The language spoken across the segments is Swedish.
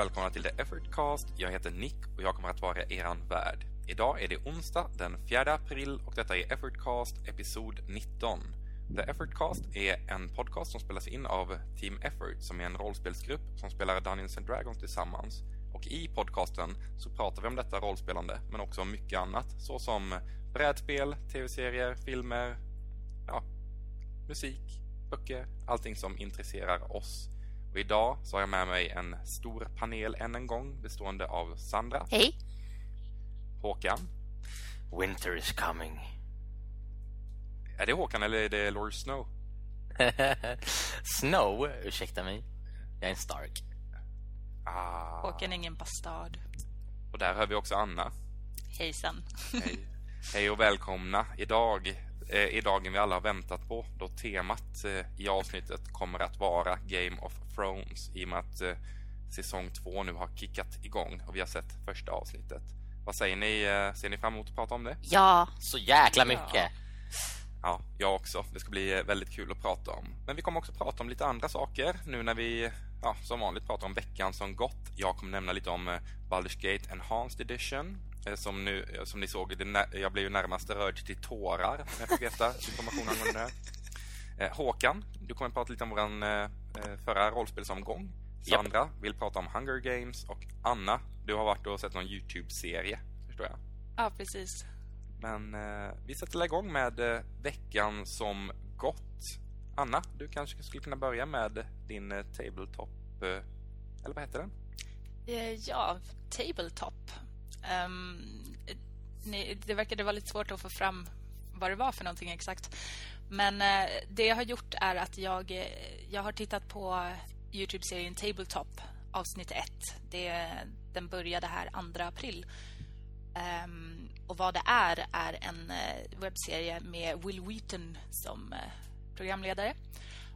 välkomna till The Effortcast. Jag heter Nick och jag kommer att vara eran värd. Idag är det onsdag den 4 april och detta är Effortcast episod 19. The Effortcast är en podcast som spelas in av Team Effort som är en rollspelsgrupp som spelar Dungeons and Dragons tillsammans. Och i podcasten så pratar vi om detta rollspelande men också om mycket annat såsom brädspel, tv-serier, filmer, ja, musik, böcker, allting som intresserar oss. Och idag så har jag med mig en stor panel än en gång bestående av Sandra. Hej. Håkan. Winter is coming. Är det Håkan eller är det Lord Snow? Snow, ursäkta mig. Jag är en Stark. Ah. Håkan är ingen bastard. Och där har vi också Anna. Hejsan. Hej. Hej och välkomna. Idag eh, är dagen vi alla har väntat på då temat eh, i avsnittet kommer att vara Game of Thrones i och med att eh, säsong två nu har kickat igång och vi har sett första avsnittet. Vad säger ni? Eh, ser ni fram emot att prata om det? Ja. Så jäkla mycket. Ja, jag också. Det ska bli eh, väldigt kul att prata om. Men vi kommer också prata om lite andra saker nu när vi ja, som vanligt pratar om veckan som gått. Jag kommer nämna lite om eh, Baldur's Gate Enhanced Edition som, nu, eh, som ni såg, jag blev ju närmast rörd till tårar när jag fick veta information angående det här. Eh, Håkan, du kommer att prata lite om vår eh, eh, förra rollspelsomgång. Sandra vill prata om Hunger Games och Anna, du har varit och sett någon Youtube-serie, förstår jag. Ja, precis. Men eh, vi sätter igång med eh, veckan som gått. Anna, du kanske skulle kunna börja med din eh, tabletop... Eh, eller vad heter den? Eh, Ja, tabletop um, ni, det verkade vara lite svårt att få fram vad det var för någonting exakt. Men eh, det jag har gjort är att jag, eh, jag har tittat på Youtube-serien Tabletop avsnitt 1. Det, den började här 2 april. Um, och vad det är, är en eh, webbserie med Will Wheaton som eh, programledare.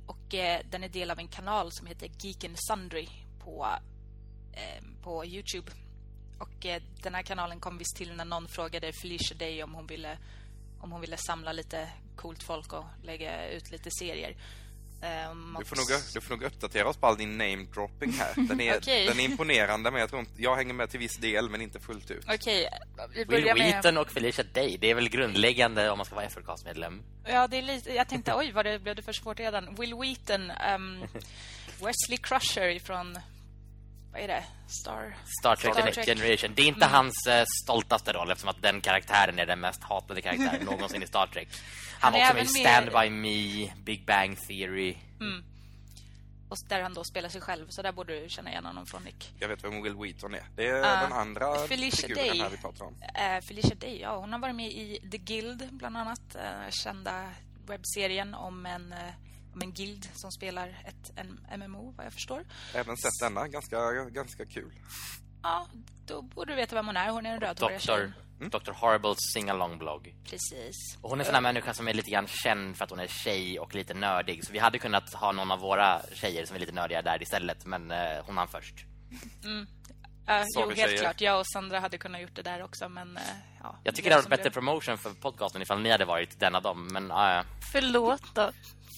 Och eh, den är del av en kanal som heter Geek and Sundry på, eh, på Youtube. Och eh, den här kanalen kom visst till när någon frågade Felicia Day om hon ville om hon ville samla lite coolt folk och lägga ut lite serier. Ehm, Du får, nog, du får nog uppdatera oss på all din name-dropping här. Den är, Okej. den är imponerande, men jag tror inte, jag hänger med till viss del, men inte fullt ut. Okej, vi Will börjar med... Wheaton och Felicia Day, det är väl grundläggande om man ska vara Effortcast-medlem. Ja, det är lite, jag tänkte, oj, vad det blev det för svårt redan. Will Wheaton, ehm, Wesley Crusher från, vad är det? Star... Star Trek Star The Next Trek. Generation. Det är inte hans eh, stoltaste roll eftersom att den karaktären är den mest hatade karaktären någonsin i Star Trek. Han, Han är var också med i Stand med- By Me, Big Bang Theory. Och där han då spelar sig själv, så där borde du känna igen honom från Nick. Jag vet vem Will Wheaton är. Det är Ah, den andra Felicia figuren Day. här vi pratar om. Eh, Felicia Day, ja, hon har varit med i The Guild bland annat. Eh, kända webbserien om en, eh, om en guild som spelar ett en MMO, vad jag förstår. Även sett denna, ganska, ganska kul. Ja, då borde du veta vem hon är. Hon är en rödhårig Dr. tjej. Dr. Horribles sing-along-blogg. Precis. Och hon är en sån här människa som är lite grann känd för att hon är tjej och lite nördig. Så vi hade kunnat ha någon av våra tjejer som är lite nördiga där istället. Men eh, hon hann först. Uh, jo, helt tjejer. klart. Jag och Sandra hade kunnat gjort det där också, men... eh, ja, Jag tycker det hade varit bättre blev. promotion för podcasten ifall ni hade varit den av dem. Men ja, ja. Förlåt då.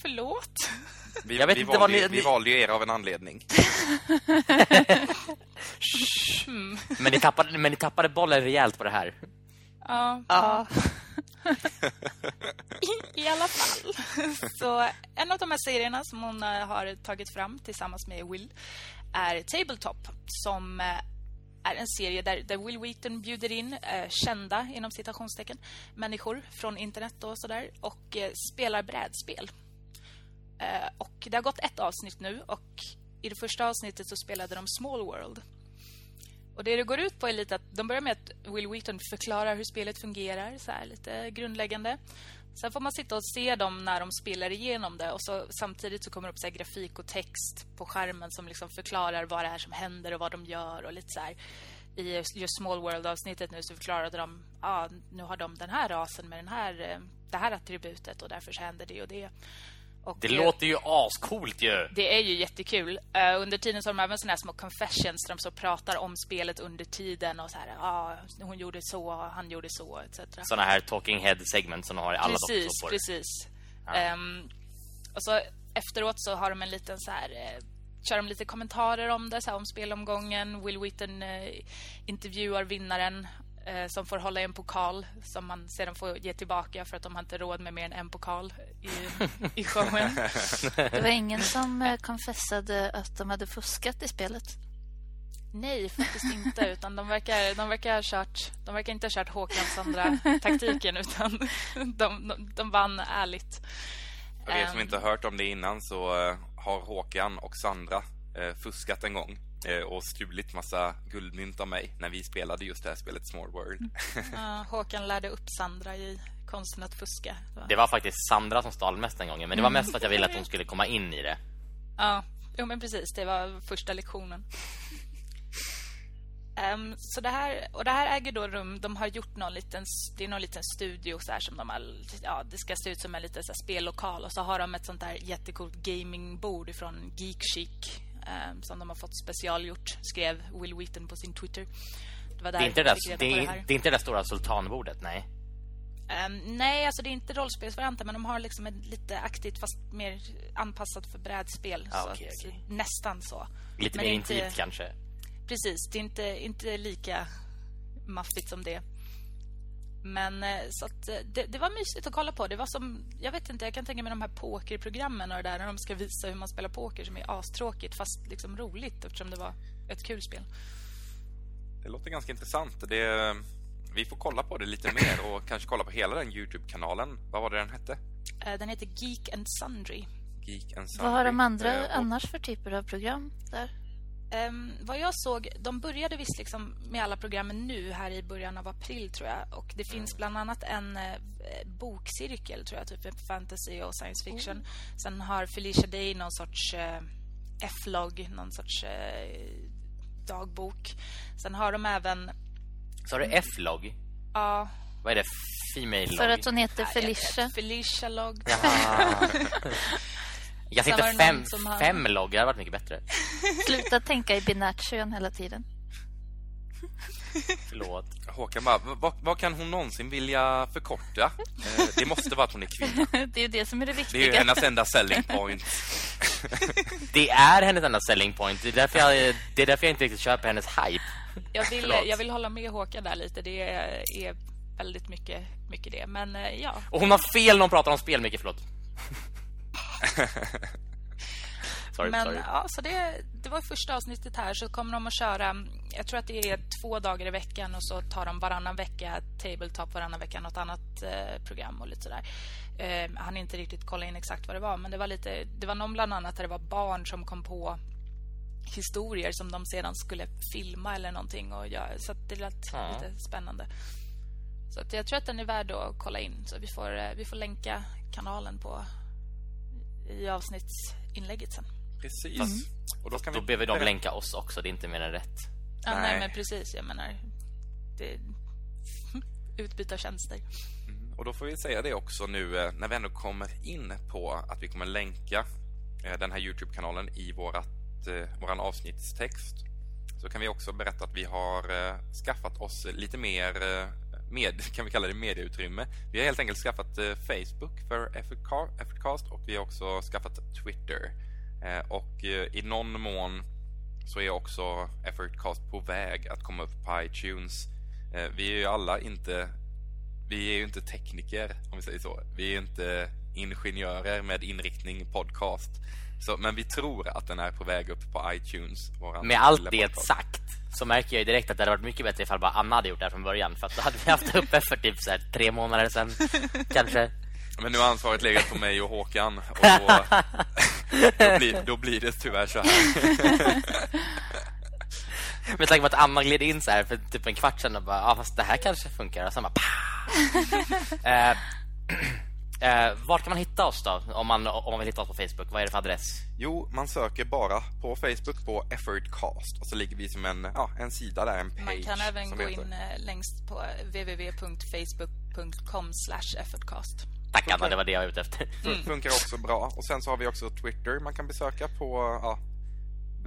Förlåt. Vi, Jag vet vi, inte vad valde, ni- vi valde ju er av en anledning. Men, ni tappade, men ni tappade bollen rejält på det här. Ja. ja. I, I alla fall. Så en av de här serierna som hon eh, har tagit fram tillsammans med Will är Tabletop som eh, är en serie där, där Will Wheaton bjuder in eh, kända, inom citationstecken, människor från internet och sådär och eh, spelar brädspel. Eh, och det har gått ett avsnitt nu och i det första avsnittet så spelade de Small World. Och det det går ut på är lite att de börjar med att Will Wheaton förklarar hur spelet fungerar, så här lite grundläggande. Sen får man sitta och se dem när de spelar igenom det och så samtidigt så kommer det upp så här grafik och text på skärmen som liksom förklarar vad det är som händer och vad de gör och lite så här. I just Small World-avsnittet nu så förklarade de ja, nu har de den här rasen med den här, eh, det här attributet och därför så händer det och det. Och, Det eh, låter ju ascoolt ju. det är ju jättekul. Eh, under tiden så har de även såna här små confessions där de så pratar om spelet under tiden och så här, ja, hon gjorde så, han gjorde så, etc. Såna här talking head segment som de har i alla Precis, precis. Ehm, och så efteråt så har de en liten så här eh, kör de lite kommentarer om det, så här, om spelomgången. Will Wheaton eh, intervjuar vinnaren eh, som får hålla en pokal som man sedan får ge tillbaka för att de har inte råd med mer än en pokal i, i showen. Det var ingen som eh, konfessade att de hade fuskat i spelet. Nej, faktiskt inte. Utan de verkar, de verkar, ha kört, de verkar inte ha kört Håkans andra taktiken utan de, de, de vann ärligt. För er som Ehm. inte har hört om det innan så eh, har Håkan och Sandra eh, fuskat en gång och stulit massa guldmynt av mig när vi spelade just det här spelet Small World. Ja, Håkan lärde upp Sandra i konsten att fuska. Det var- Det var faktiskt Sandra som stal mest den gången Men det var mest för att jag ville att hon skulle komma in i det Ja, jo, men precis. Det var första lektionen. Ehm, så det här, och det här äger då rum. De har gjort någon liten, det är någon liten studio så här som de har, ja, det ska se ut som en liten så här, spellokal och så har de ett sånt där jättecoolt gamingbord från Geek Chic ehm, som de har fått specialgjort, skrev Will Wheaton på sin Twitter. Det var där Det är inte det det det det är inte det stora sultanbordet, nej Ehm, nej, alltså det är inte rollspelsvarianten men de har liksom ett lite aktigt fast mer anpassat för brädspel. Ah, så okej, att, okej. Nästan så. Lite Men mer intimt kanske Precis, det är inte, inte lika maffigt som det. Men eh, så att, eh, det, det var mysigt att kolla på. Det var som, jag vet inte, jag kan tänka mig de här pokerprogrammen och det där när de ska visa hur man spelar poker som är astråkigt fast liksom roligt eftersom det var ett kul spel. Det låter ganska intressant. Det, vi får kolla på det lite mer och kanske kolla på hela den Youtube-kanalen. Vad var det den hette? Eh, Den heter Geek and Sundry. Geek and Vad har de Sundry. andra Eh, och- annars för typer av program där? Ehm, vad jag såg, de började visst liksom med alla programmen nu här i början av april tror jag. Och det finns bland annat en eh, bokcirkel tror jag, typ med fantasy och science fiction. Sen har Felicia Day någon sorts eh, F-log, någon sorts eh, dagbok. Sen har de även, Så har du F-log ja, Vad är det? Female log? För att hon heter Felicia. vet, Felicia log. Jaha. Jag tänkte det fem, har- fem logg, det hade varit mycket bättre Sluta tänka i binärt hela tiden. Förlåt Håkan bara, vad, vad kan hon någonsin vilja förkorta? Eh, det måste vara att hon är kvinna. Det är ju det som är det Det är ju viktiga. hennes enda selling point. Det är hennes enda selling point Det är därför jag, det är därför jag inte riktigt köper hennes hype Jag vill, Förlåt. jag vill hålla med Håkan där lite. Det är, är väldigt mycket, mycket det. Men eh, ja, Och hon har fel när hon pratar om spel, mycket förlåt Sorry, Men sorry. ja, så det, det var första avsnittet här så kommer de att köra Jag tror att det är två dagar i veckan och så tar de varannan vecka Tabletop, varannan vecka något annat eh, program och lite sådär. Eh, Han inte riktigt kolla in exakt vad det var Men det var lite Det var någon bland annat där det var barn som kom på Historier som de sedan skulle filma eller någonting och göra, Så det lät Ja. lite spännande. Så jag tror att den är värd att kolla in Så vi får, eh, vi får länka kanalen på i avsnittsinlägget sen. Precis. Fast Och då kan Då vi behöver de länka oss också, det är inte mer än rätt Ja, nej. Nej. men precis. Jag menar... Det... Utbyta tjänster. Och då får vi säga det också nu eh, när vi ändå kommer in på att vi kommer länka eh, den här Youtube-kanalen i vårat, eh, våran avsnittstext. Så kan vi också berätta att vi har skaffat oss lite mer med, kan vi kalla det medieutrymme. Vi har helt enkelt skaffat eh, Facebook för Effortca- Effortcast och vi har också skaffat Twitter. Eh, och eh, i någon mån så är också Effortcast på väg att komma upp på iTunes. Vi är ju alla inte vi är ju inte tekniker, om vi säger så. Vi är inte ingenjörer med inriktning podcast. Så, men vi tror att den är på väg upp på iTunes. Med allt det podcast. sagt så märker jag ju direkt att det hade varit mycket bättre ifall bara Anna hade gjort det här från början För att då hade vi haft uppe för typ så här tre månader sedan Kanske Men nu har ansvaret legat på mig och Håkan. Och då, då, blir, då blir det tyvärr så här. Med tanke på att Anna gled in så här för typ en kvart sedan och bara, ja fast det här kanske funkar. Och sen bara, eh, eh, vart kan man hitta oss då? Om man, om man vill hitta oss på Facebook, vad är det för adress? Jo, man söker bara på Facebook på Effortcast. Och så ligger vi som en, ja, en sida där, en page. Man kan även gå heter. in eh, längst på www.facebook.com effortcast. Tack Anna, det var det jag var ute efter. Fun- Funkar också bra. Och sen så har vi också Twitter man kan besöka på ja,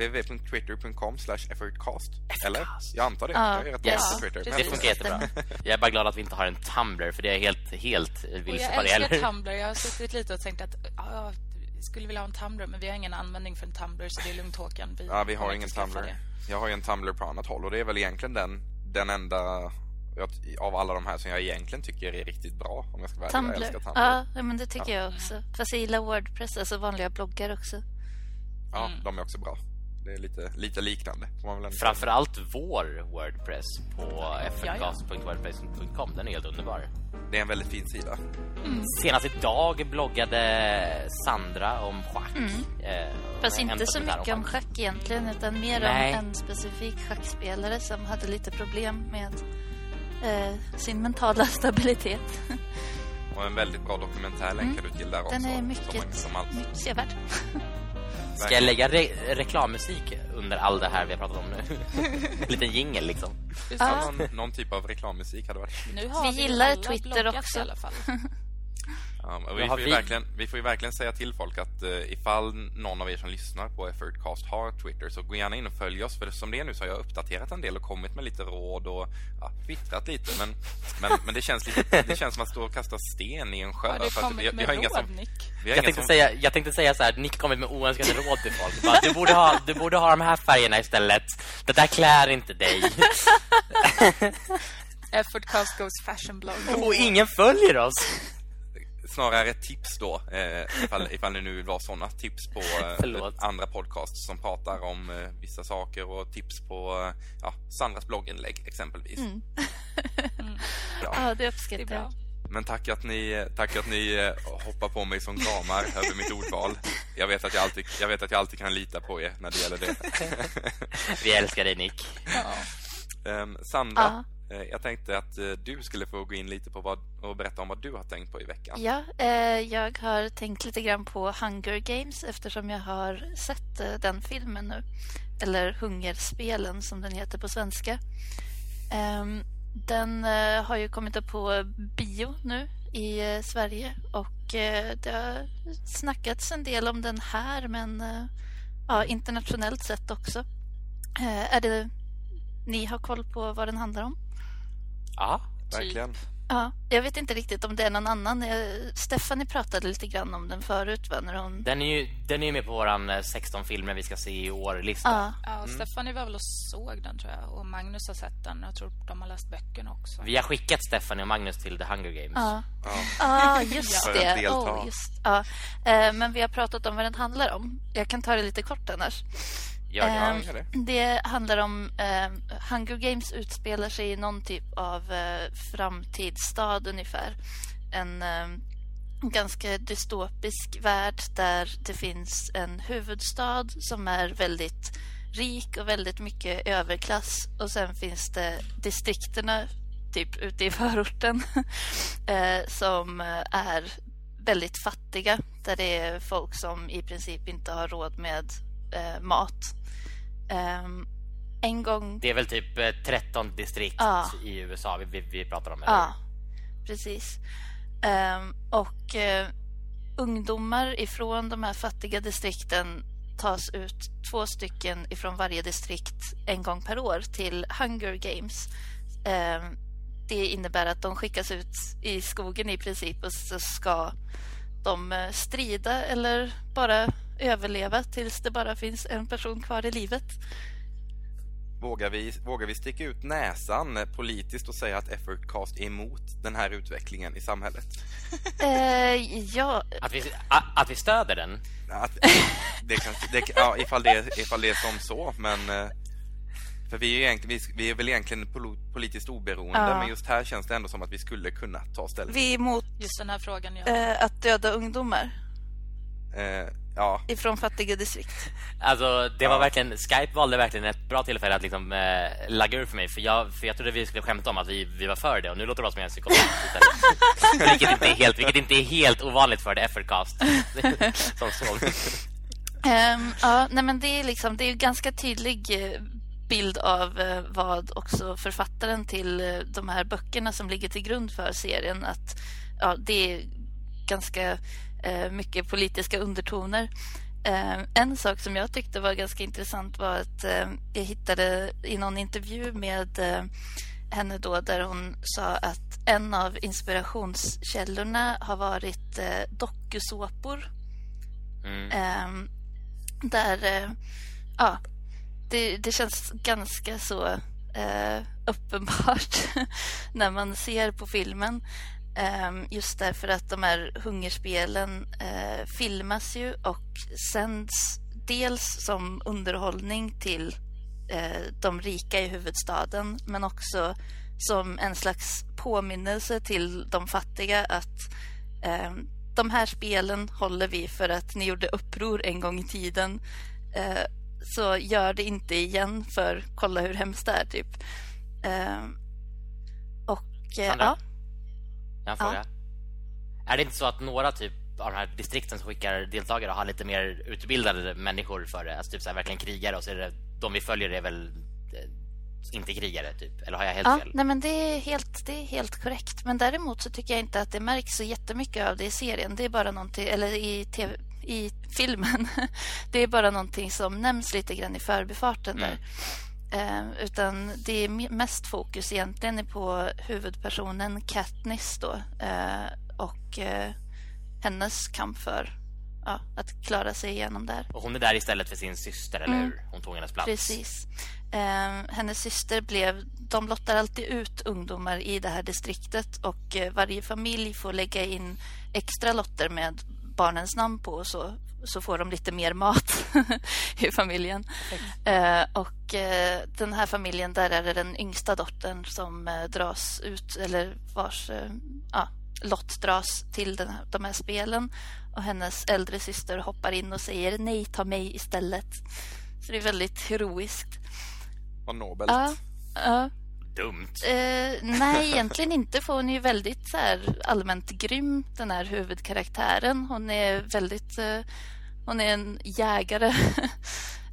www.twitter.com effortcast. Eller? Jag antar det. Ja. Jag är rätt Yes. bra på Twitter. Ja, Men- Det funkar jättebra. Jag är bara glad att vi inte har en Tumblr för det är helt, helt Och vilse jag älskar. Tumblr. Jag har suttit lite och tänkt att ja, vi skulle vilja ha en Tumblr, men vi har ingen användning för en Tumblr, så det är lugnt Håkan. Vi, Ja, vi har ingen Tumblr. det. Jag har ju en Tumblr på annat håll och det är väl egentligen den, den enda av alla de här som jag egentligen tycker är riktigt bra. Om jag ska vara ärlig. Jag Tumblr. älskar Tumblr. Ja, ja, men det tycker jag också. Fast jag gillar Wordpress, alltså vanliga bloggar också. Ja, Mm. de är också bra. Det är lite, lite liknande. Ändå säga. Framförallt vår Wordpress på frcast.wordpress.com. Den är helt underbar. Det är en väldigt fin sida. Senast idag bloggade Sandra om schack. Eh, Fast inte så mycket om schack. schack egentligen, utan mer Nej. om en specifik schackspelare som hade lite problem med eh, sin mentala stabilitet. Och en väldigt bra dokumentär länkar du till där också. Mm. Den är mycket, som mycket sevärd. Ska jag lägga re reklammusik under all det här vi har pratat om nu? en liten jingel liksom. Ja, någon, någon typ av reklammusik hade varit Nu har Vi vi gillar Twitter också. I alla fall. Ja, Vad vi, får ju vi? verkligen, vi får ju verkligen säga till folk att uh, ifall någon av er som lyssnar på Effortcast har Twitter så gå gärna in och följ oss. För som det är nu så har jag uppdaterat en del och kommit med lite råd och ja, twittrat lite. Men, men, men det, känns lite, det känns som att stå och kasta sten i en sjö. Det för vi, vi har inga råd, som, Nick? vi har Jag tänkte, som, säga, jag tänkte säga så här, Nick kommit med oönskade råd till folk. Bara, du, borde ha, du borde ha de här färgerna istället. Det där klär inte dig. Effortcast goes fashion blog. Och ingen följer oss. Snarare tips då, eh, ifall, ifall ni nu vill vara såna tips på eh, andra podcasts som pratar om eh, vissa saker och tips på eh, ja, Sandras blogginlägg exempelvis. Ja. Ja, det uppskattar bra. jag. Men tack att ni, tack att ni eh, hoppar på mig som gamar över mitt ordval. Jag vet, att jag, alltid, jag vet att jag alltid kan lita på er när det gäller det. Vi älskar dig Nick. Ehm, Sandra, eh, Eh, jag tänkte att eh, du skulle få gå in lite på vad, och berätta om vad du har tänkt på i veckan. Ja, eh, jag har tänkt lite grann på Hunger Games eftersom jag har sett eh, den filmen nu. Eller Hungerspelen som den heter på svenska. Ehm, den eh, har ju kommit upp på bio nu i Sverige och det har snackats en del om den här men ja, internationellt sett också. Är det ni har koll på vad den handlar om? Ja, Verkligen. Ja, jag vet inte riktigt om det är någon annan. Eh, Stephanie pratade lite grann om den förut, va? När hon... den är ju den är med på våran eh, 16 filmer vi ska se i år-lista. Ja, Ja, och Stefanie var väl och såg den tror jag. Och Magnus har sett den. Jag tror de har läst böckerna också. Vi har skickat Stephanie och Magnus till The Hunger Games. ja. Ja. Ah, just det. Oh, just, ja. Eh, Men vi har pratat om vad den handlar om. Jag kan ta det lite kort annars. Gör det. Ehm, det handlar om... Eh, Hunger Games utspelar sig i någon typ av eh, framtidsstad ungefär. En eh, ganska dystopisk värld där det finns en huvudstad som är väldigt rik och väldigt mycket överklass. Och sen finns det distrikterna typ ute i förorten eh, som eh, är väldigt fattiga. Där det är folk som i princip inte har råd med eh, mat. Ehm, en gång... Det är väl typ eh, 13 distrikt Ja. i USA vi, vi, vi pratar om. eller Ja, precis. Ehm, och eh, ungdomar ifrån de här fattiga distrikten tas ut två stycken ifrån varje distrikt en gång per år till Hunger Games. Ehm, det innebär att de skickas ut i skogen i princip och så ska de eh, strida eller bara överleva tills det bara finns en person kvar i livet. Vågar vi, vågar vi sticka ut näsan politiskt och säga att Effortcast är emot den här utvecklingen i samhället? Eh, ja, Att, vi, a, att vi stöder den. Att, det kan, det, ja, ifall, det, ifall det är som så, men... eh, För vi är, vi, vi är väl egentligen politiskt oberoende, Ja. men just här känns det ändå som att vi skulle kunna ta ställning. vi är emot Just den här frågan, ja. eh, att döda ungdomar Eh, ja, ifrån fattiga distrikt. Alltså, det var Ja. verkligen... Skype valde verkligen ett bra tillfälle att liksom eh, lagga ur för mig. För jag, för jag trodde vi skulle skämta om att vi, vi var för det. Och nu låter det bara som en psykopat istället. vilket, inte är helt, vilket inte är helt ovanligt för det Effortcast. som så. Ehm, ja, nej men det är liksom det är ganska tydlig eh, bild av eh, vad också författaren till eh, de här böckerna som ligger till grund för serien att ja, det är ganska mycket politiska undertoner. Eh, en sak som jag tyckte var ganska intressant var att eh, jag hittade i någon intervju med eh, henne då där hon sa att en av inspirationskällorna har varit eh, dokusåpor Mm. Eh, där, eh, ja, det, det, känns ganska så eh, uppenbart när man ser på filmen. Ehm, just därför att de här hungerspelen eh, filmas ju och sänds dels som underhållning till eh, de rika i huvudstaden men också som en slags påminnelse till de fattiga att eh, de här spelen håller vi för att ni gjorde uppror en gång i tiden. Eh, så gör det inte igen för kolla hur hemskt det är typ. Eh, och eh, ja. Jag fråga. Ja. Är det inte så att några typ av de här distrikten som skickar deltagare har lite mer utbildade människor för det? Alltså typ så här, verkligen krigare och så är det de vi följer är väl eh, inte krigare typ eller har jag helt ja, fel? Nej men det är helt det är helt korrekt. Men däremot så tycker jag inte att det märks så jättemycket av det i serien. Det är bara någonting eller i TV i filmen. Det är bara någonting som nämns lite grann i förbifarten mm. där. Eh, utan det är mest fokus egentligen på huvudpersonen Katniss då, eh, och eh, hennes kamp för ja, att klara sig igenom där. Och hon är där istället för sin syster, eller mm. hur? Hon tog hennes plats. Precis. Eh, hennes syster blev... De lottar alltid ut ungdomar i det här distriktet och eh, varje familj får lägga in extra lotter med barnens namn på så, så får de lite mer mat i familjen. Eh, och eh, den här familjen, där är det den yngsta dottern som eh, dras ut, eller vars eh, ja, lott dras till den här, de här spelen. Och hennes äldre syster hoppar in och säger nej, ta mig istället. Så det är väldigt heroiskt. Vad nobelt. Ja, ja dumt. Eh, nej, egentligen inte. För hon är väldigt så här, allmänt grym, den här huvudkaraktären. Hon är väldigt... Eh, hon är en jägare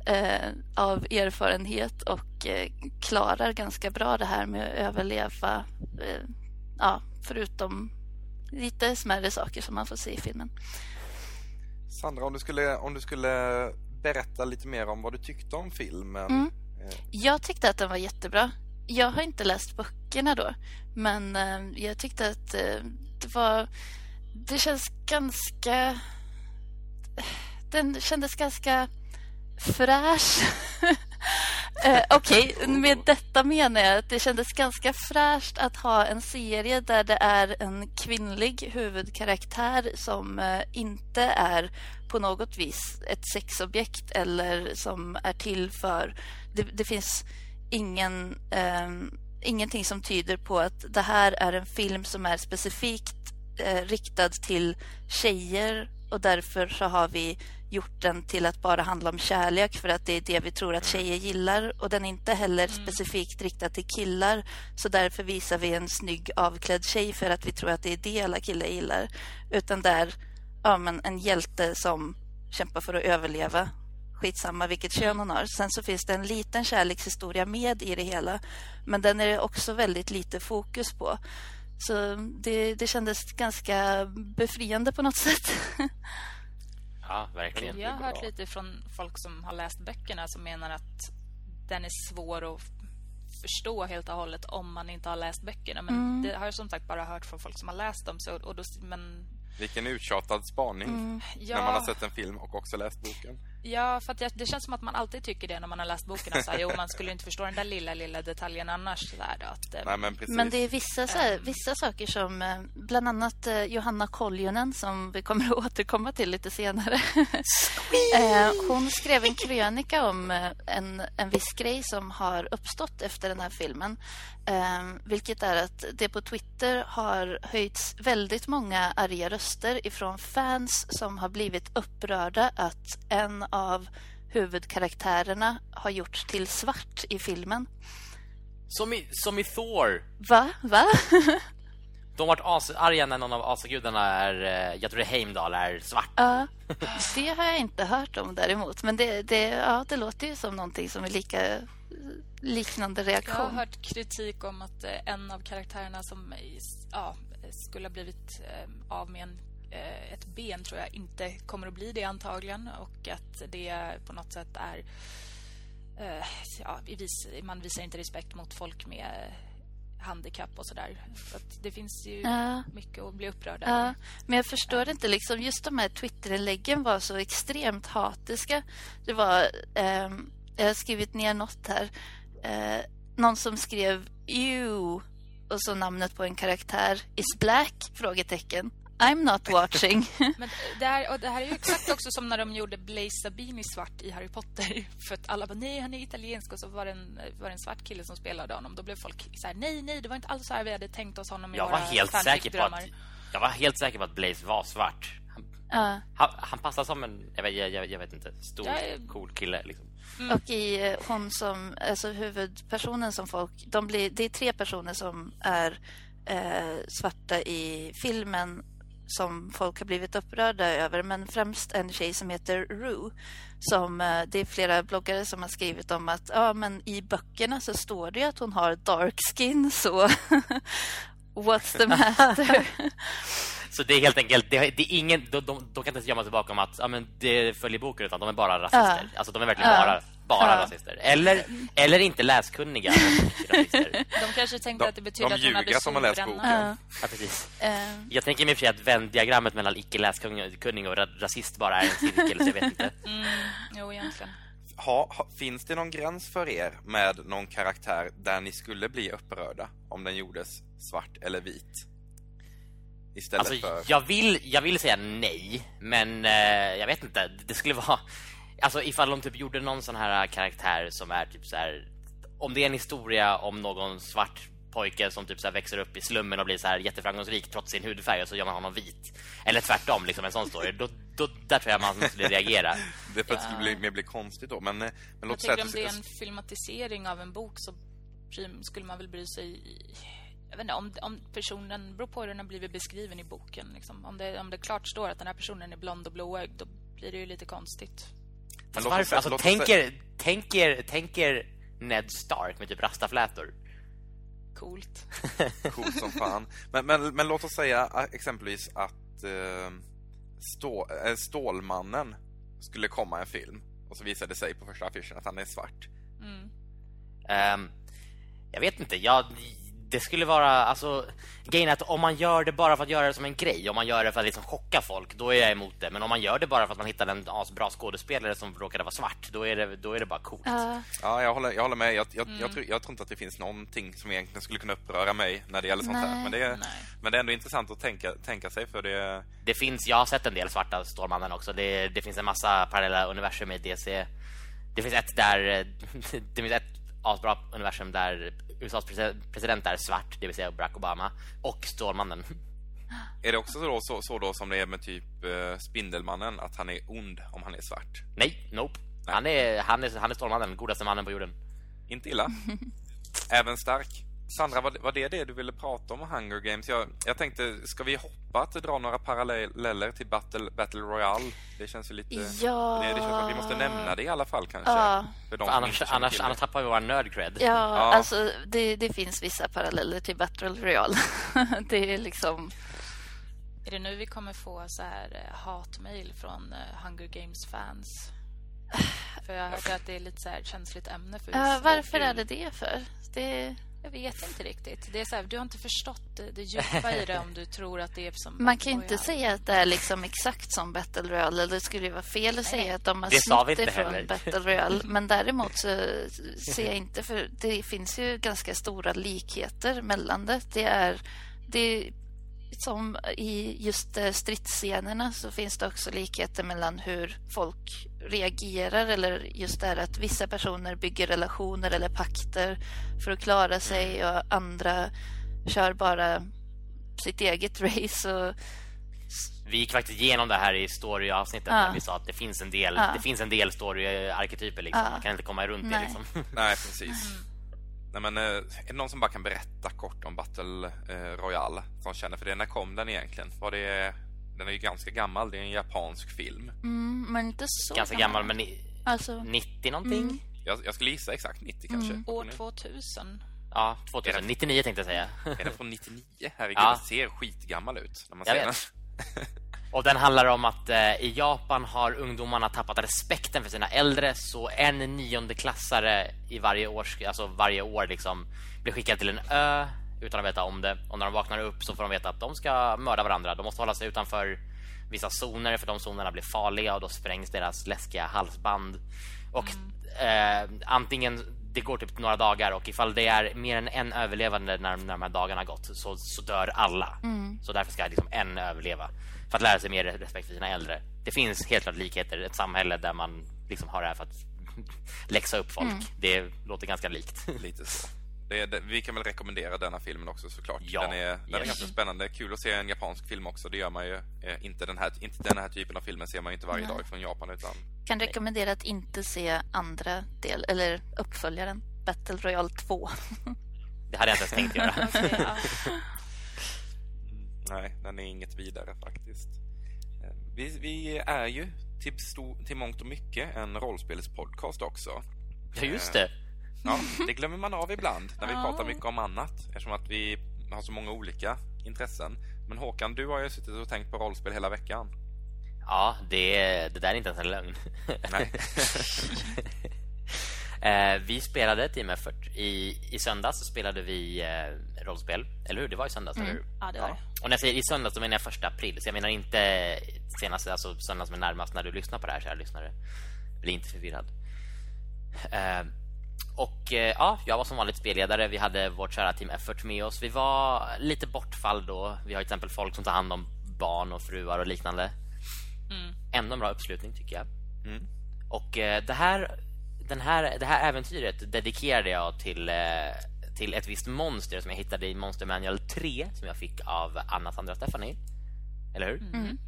eh, av erfarenhet och eh, klarar ganska bra det här med att överleva. Eh, ja, förutom lite smärre saker som man får se i filmen. Sandra, om du skulle, om du skulle berätta lite mer om vad du tyckte om filmen. Mm. Eh. Jag tyckte att den var jättebra jag har inte läst böckerna då, men eh, jag tyckte att eh, det var... Det känns ganska... Den kändes ganska fräsch. eh, Okej, okay. med detta menar jag att det kändes ganska fräscht att ha en serie där det är en kvinnlig huvudkaraktär som eh, inte är på något vis ett sexobjekt eller som är till för... Det, det finns ingen, eh, ingenting som tyder på att det här är en film som är specifikt eh, riktad till tjejer och därför så har vi gjort den till att bara handla om kärlek för att det är det vi tror att tjejer gillar och den är inte heller mm. specifikt riktad till killar. Så därför visar vi en snygg avklädd tjej för att vi tror att det är det alla killar gillar. Utan där ja, men en hjälte som kämpar för att överleva skitsamma vilket kön hon har. Sen så finns det en liten kärlekshistoria med i det hela. Men den är det också väldigt lite fokus på. Så det, det kändes ganska befriande på något sätt. Ja, verkligen. Jag har hört lite från folk som har läst böckerna som menar att den är svår att förstå helt och hållet om man inte har läst böckerna. Men mm. det har jag som sagt bara hört från folk som har läst dem. Så, och då, men... Vilken uttjatad spaning mm. ja. när man har sett en film och också läst boken. Ja, för det, det, känns som att man alltid tycker det när man har läst boken. Så här, jo, man skulle inte förstå den där lilla, lilla detaljen annars. Så här, att, eh, Nej, men, men, det är vissa, så här, vissa saker som... Eh, bland annat eh, Johanna Koljonen, som vi kommer att återkomma till lite senare. hon skrev en krönika om en, en viss grej som har uppstått efter den här filmen. vilket är att det på Twitter har höjts väldigt många arga röster ifrån fans som har blivit upprörda att en av huvudkaraktärerna har gjorts till svart i filmen. Som i, som i Thor. Va? Va? De har varit asarga när någon av asagudarna är, eh, jag tror det är Heimdall, är svart. Ja, det har jag inte hört om däremot. Men det, det, ja, det låter ju som någonting som är lika liknande reaktion. Jag har hört kritik om att eh, en av karaktärerna som ja, skulle ha blivit eh, av med en Eh, ett ben tror jag inte kommer att bli det antagligen och att det på något sätt är... Eh, ja, man visar inte respekt mot folk med handikapp och sådär. Så det finns ju Ja. mycket att bli upprörd Ja, över. men jag förstår inte. Liksom, just de här Twitterinläggen var så extremt hatiska. Det var... ehm, jag har skrivit ner något här. Eh, någon som skrev “Ew” och så namnet på en karaktär. “Is black?” frågetecken. “I'm not watching”. Men det här, och det här är ju exakt också som när de gjorde Blaze Sabini svart i Harry Potter. För att alla bara, nej, han är italiensk. Och så var det en, var det en svart kille som spelade honom. Då blev folk så här, nej, nej, det var inte alls så här vi hade tänkt oss honom i Jag var våra helt säker på att fanfic-drömmar." Jag var helt säker på att Blaze var svart. Han, ja. han, han passar som en jag vet, jag, jag, vet inte, stor Jag cool kille liksom. Och i eh, hon som, alltså huvudpersonen som folk, de blir, det är tre personer som är eh, svarta i filmen som folk har blivit upprörda över, men främst en tjej som heter Rue. Som, eh, det är flera bloggare som har skrivit om att ja, men i böckerna så står det att hon har dark skin, så what's the matter? Så det är helt enkelt, det, det är ingen, de, de, de kan inte gömma sig bakom att ja, men det följer boken utan de är bara rasister. Alltså de är verkligen Ja. bara, bara Ja. rasister. Eller, eller inte läskunniga rasister. De kanske tänkte De- att det betydde de att hon hade som har läst boken. Ja, Ja, precis. eh, Jag tänker mig för sig att vändiagrammet mellan icke läskunnig och ra- rasist bara är en cirkel, så jag vet inte. Mm, jo, egentligen. Ha, ha, finns det någon gräns för er med någon karaktär där ni skulle bli upprörda om den gjordes svart eller vit? Istället Alltså, för... jag, vill, jag vill säga nej, men eh, jag vet inte. Det skulle vara... Alltså ifall de typ gjorde någon sån här karaktär som är typ så här... Om det är en historia om någon svart pojke som typ så här växer upp i slummen och blir så här jätteframgångsrik trots sin hudfärg och så gör man honom vit. Eller tvärtom, liksom en sån story. Då, då, där tror jag man skulle reagera. Det för att det skulle bli, mer bli konstigt då. Men, eh, men Jag låt säga att... om det är en filmatisering av en bok så skulle man väl bry sig... Jag vet inte, om, om personen... beror på hur den har blivit beskriven i boken. Liksom. Om, det, om det klart står att den här personen är blond och blåögd då blir det ju lite konstigt. Men oss varför? säga- Alltså, oss tänker, tänker, tänker Ned Stark med typ rastaflätor. Coolt. Coolt som fan. Men, men, men låt oss säga eh, exempelvis att eh, stå, eh, Stålmannen skulle komma en film och så visade det sig på första affischen att han är svart. Mm. Ehm, jag vet inte. Jag, det skulle vara... Alltså, grejen att om man gör det bara för att göra det som en grej, om man gör det för att liksom chocka folk, då är jag emot det. Men om man gör det bara för att man hittar en asbra skådespelare som råkade vara svart, då är det, då är det bara coolt. ja. Ja, jag håller, jag håller med. Jag, jag, jag, tror, jag tror inte att det finns någonting som egentligen skulle kunna uppröra mig när det gäller sånt här. Nej. Men det, är, Nej. men det är ändå intressant att tänka, tänka sig för det... Det finns, jag har sett en del svarta Stålmannen också. Det, det finns en massa parallella universum i DC. Det finns ett där... Det finns ett asbra universum där USAs president är svart, det vill säga Barack Obama, och Stålmannen. Är det också så, så, så då som det är med typ eh, Spindelmannen, att han är ond om han är svart? Nej, nope. Han är, han är, han är Stålmannen, godaste mannen på jorden. Inte illa. Även stark. Sandra, var, var det det du ville prata om Hunger Games? Jag, jag tänkte, ska vi hoppa att dra några paralleller till Battle, Battle Royale? Det känns ju lite... Ja. Det, det känns att vi måste nämna det i alla fall kanske. Ja. För de annars, annars, annars tappar vi vår nerd cred. Ja, Ja. alltså det, det finns vissa paralleller till Battle Royale. det är liksom... Är det nu vi kommer få så här eh, hatmejl från eh, Hunger Games-fans? För jag hört att det är lite så här känsligt ämne för Ja, vissa. varför är det det för? Det, Jag vet inte riktigt. Det är så här, du har inte förstått det, det djupa i det om du tror att det är som... man kan inte säga att det är liksom exakt som Battle Royale. Eller det skulle ju vara fel att säga att de har Det snott ifrån heller. Battle Royale. Men däremot så ser jag inte... För det finns ju ganska stora likheter mellan det. Det är... Det som i just eh, stridsscenerna så finns det också likheter mellan hur folk reagerar eller just det här att vissa personer bygger relationer eller pakter för att klara sig och andra kör bara sitt eget race och Vi gick faktiskt igenom det här i story-avsnittet Ja. där vi sa att det finns en del, Ja. det finns en del story-arketyper liksom. Ja. Man kan inte komma runt det Nej. liksom. Nej, precis. Nej, men, eh, är det någon som bara kan berätta kort om Battle eh, Royale? Som känner för det. När kom den egentligen? Var det... Den är ju ganska gammal. Det är en japansk film. mm, men inte så Ganska gammal, men Alltså, 90 någonting? Mm. Jag, jag skulle gissa exakt 90 kanske. År 2000. Ja, 2000. 99 tänkte jag säga. Är den från 99? Herregud, Ja. den ser skitgammal ut. När man Jag ser vet. den. Och den handlar om att eh, i Japan har ungdomarna tappat respekten för sina äldre så en niondeklassare i varje, års, alltså varje år liksom blir skickad till en ö utan att veta om det. Och när de vaknar upp så får de veta att de ska mörda varandra. De måste hålla sig utanför vissa zoner för de zonerna blir farliga och då sprängs deras läskiga halsband. Och eh, antingen det går typ några dagar och ifall det är mer än en överlevande när, när de här dagarna gått så, så dör alla. Så därför ska liksom en överleva för att lära sig mer respekt för sina äldre. Det finns helt klart likheter. Ett samhälle där man liksom har det här för att läxa upp folk. Det låter ganska likt. Lite så. Det är, det, vi kan väl rekommendera denna filmen också såklart. Ja, den är, den är yes. ganska spännande. Kul att se en japansk film också. Det gör man ju. Eh, inte, den här, inte den här typen av filmer ser man ju inte varje dag från Japan. Utan Kan rekommendera att inte se andra del eller uppföljaren Battle Royale 2. Det hade jag inte ens tänkt göra. Okej, ja. nej, den är inget vidare faktiskt. Eh, Vi, vi är ju till, stor, till mångt och mycket en rollspelspodcast också. Ja, just det. Ja, det glömmer man av ibland när vi pratar mycket om annat eftersom att vi har så många olika intressen. Men Håkan, du har ju suttit och tänkt på rollspel hela veckan. Ja, det, det där är inte ens en lögn. Nej. Eh, vi spelade Team Effort. I, I söndags så spelade vi eh, rollspel. Eller hur? Det var i söndags, eller hur? ja, det var det. Och när jag säger i söndags så menar jag första april. Så jag menar inte senast, alltså söndag som är närmast när du lyssnar på det här, kära lyssnare. Bli inte förvirrad. Eh, och eh, ja, jag var som vanligt spelledare. Vi hade vårt kära Team Effort med oss. Vi var lite bortfall då. Vi har till exempel folk som tar hand om barn och fruar och liknande. Ändå en bra uppslutning tycker jag. Mm. Och eh, det här den här det här äventyret dedikerade jag till eh, till ett visst monster som jag hittade i Monster Manual 3 som jag fick av Anna Sandra Stefani. Eller hur? Mm.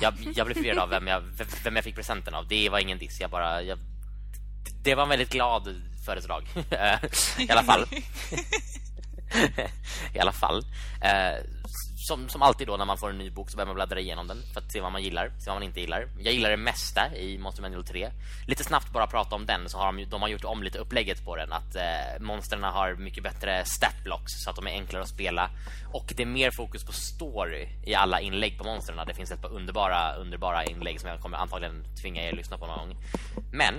Jag, jag blev förvirrad av vem jag, vem jag fick presenten av. Det var ingen diss. Jag bara jag, det var en väldigt glad födelsedag. I alla fall. I alla fall. Som, som alltid då när man får en ny bok så börjar man bläddra igenom den för att se vad man gillar, se vad man inte gillar. Jag gillar det mesta i Monster Manual 3. Lite snabbt bara prata om den så har de, de har gjort om lite upplägget på den att eh, monsterna har mycket bättre statblocks så att de är enklare att spela och det är mer fokus på story i alla inlägg på monsterna. Det finns ett par underbara underbara inlägg som jag kommer antagligen tvinga er att lyssna på någon gång. Men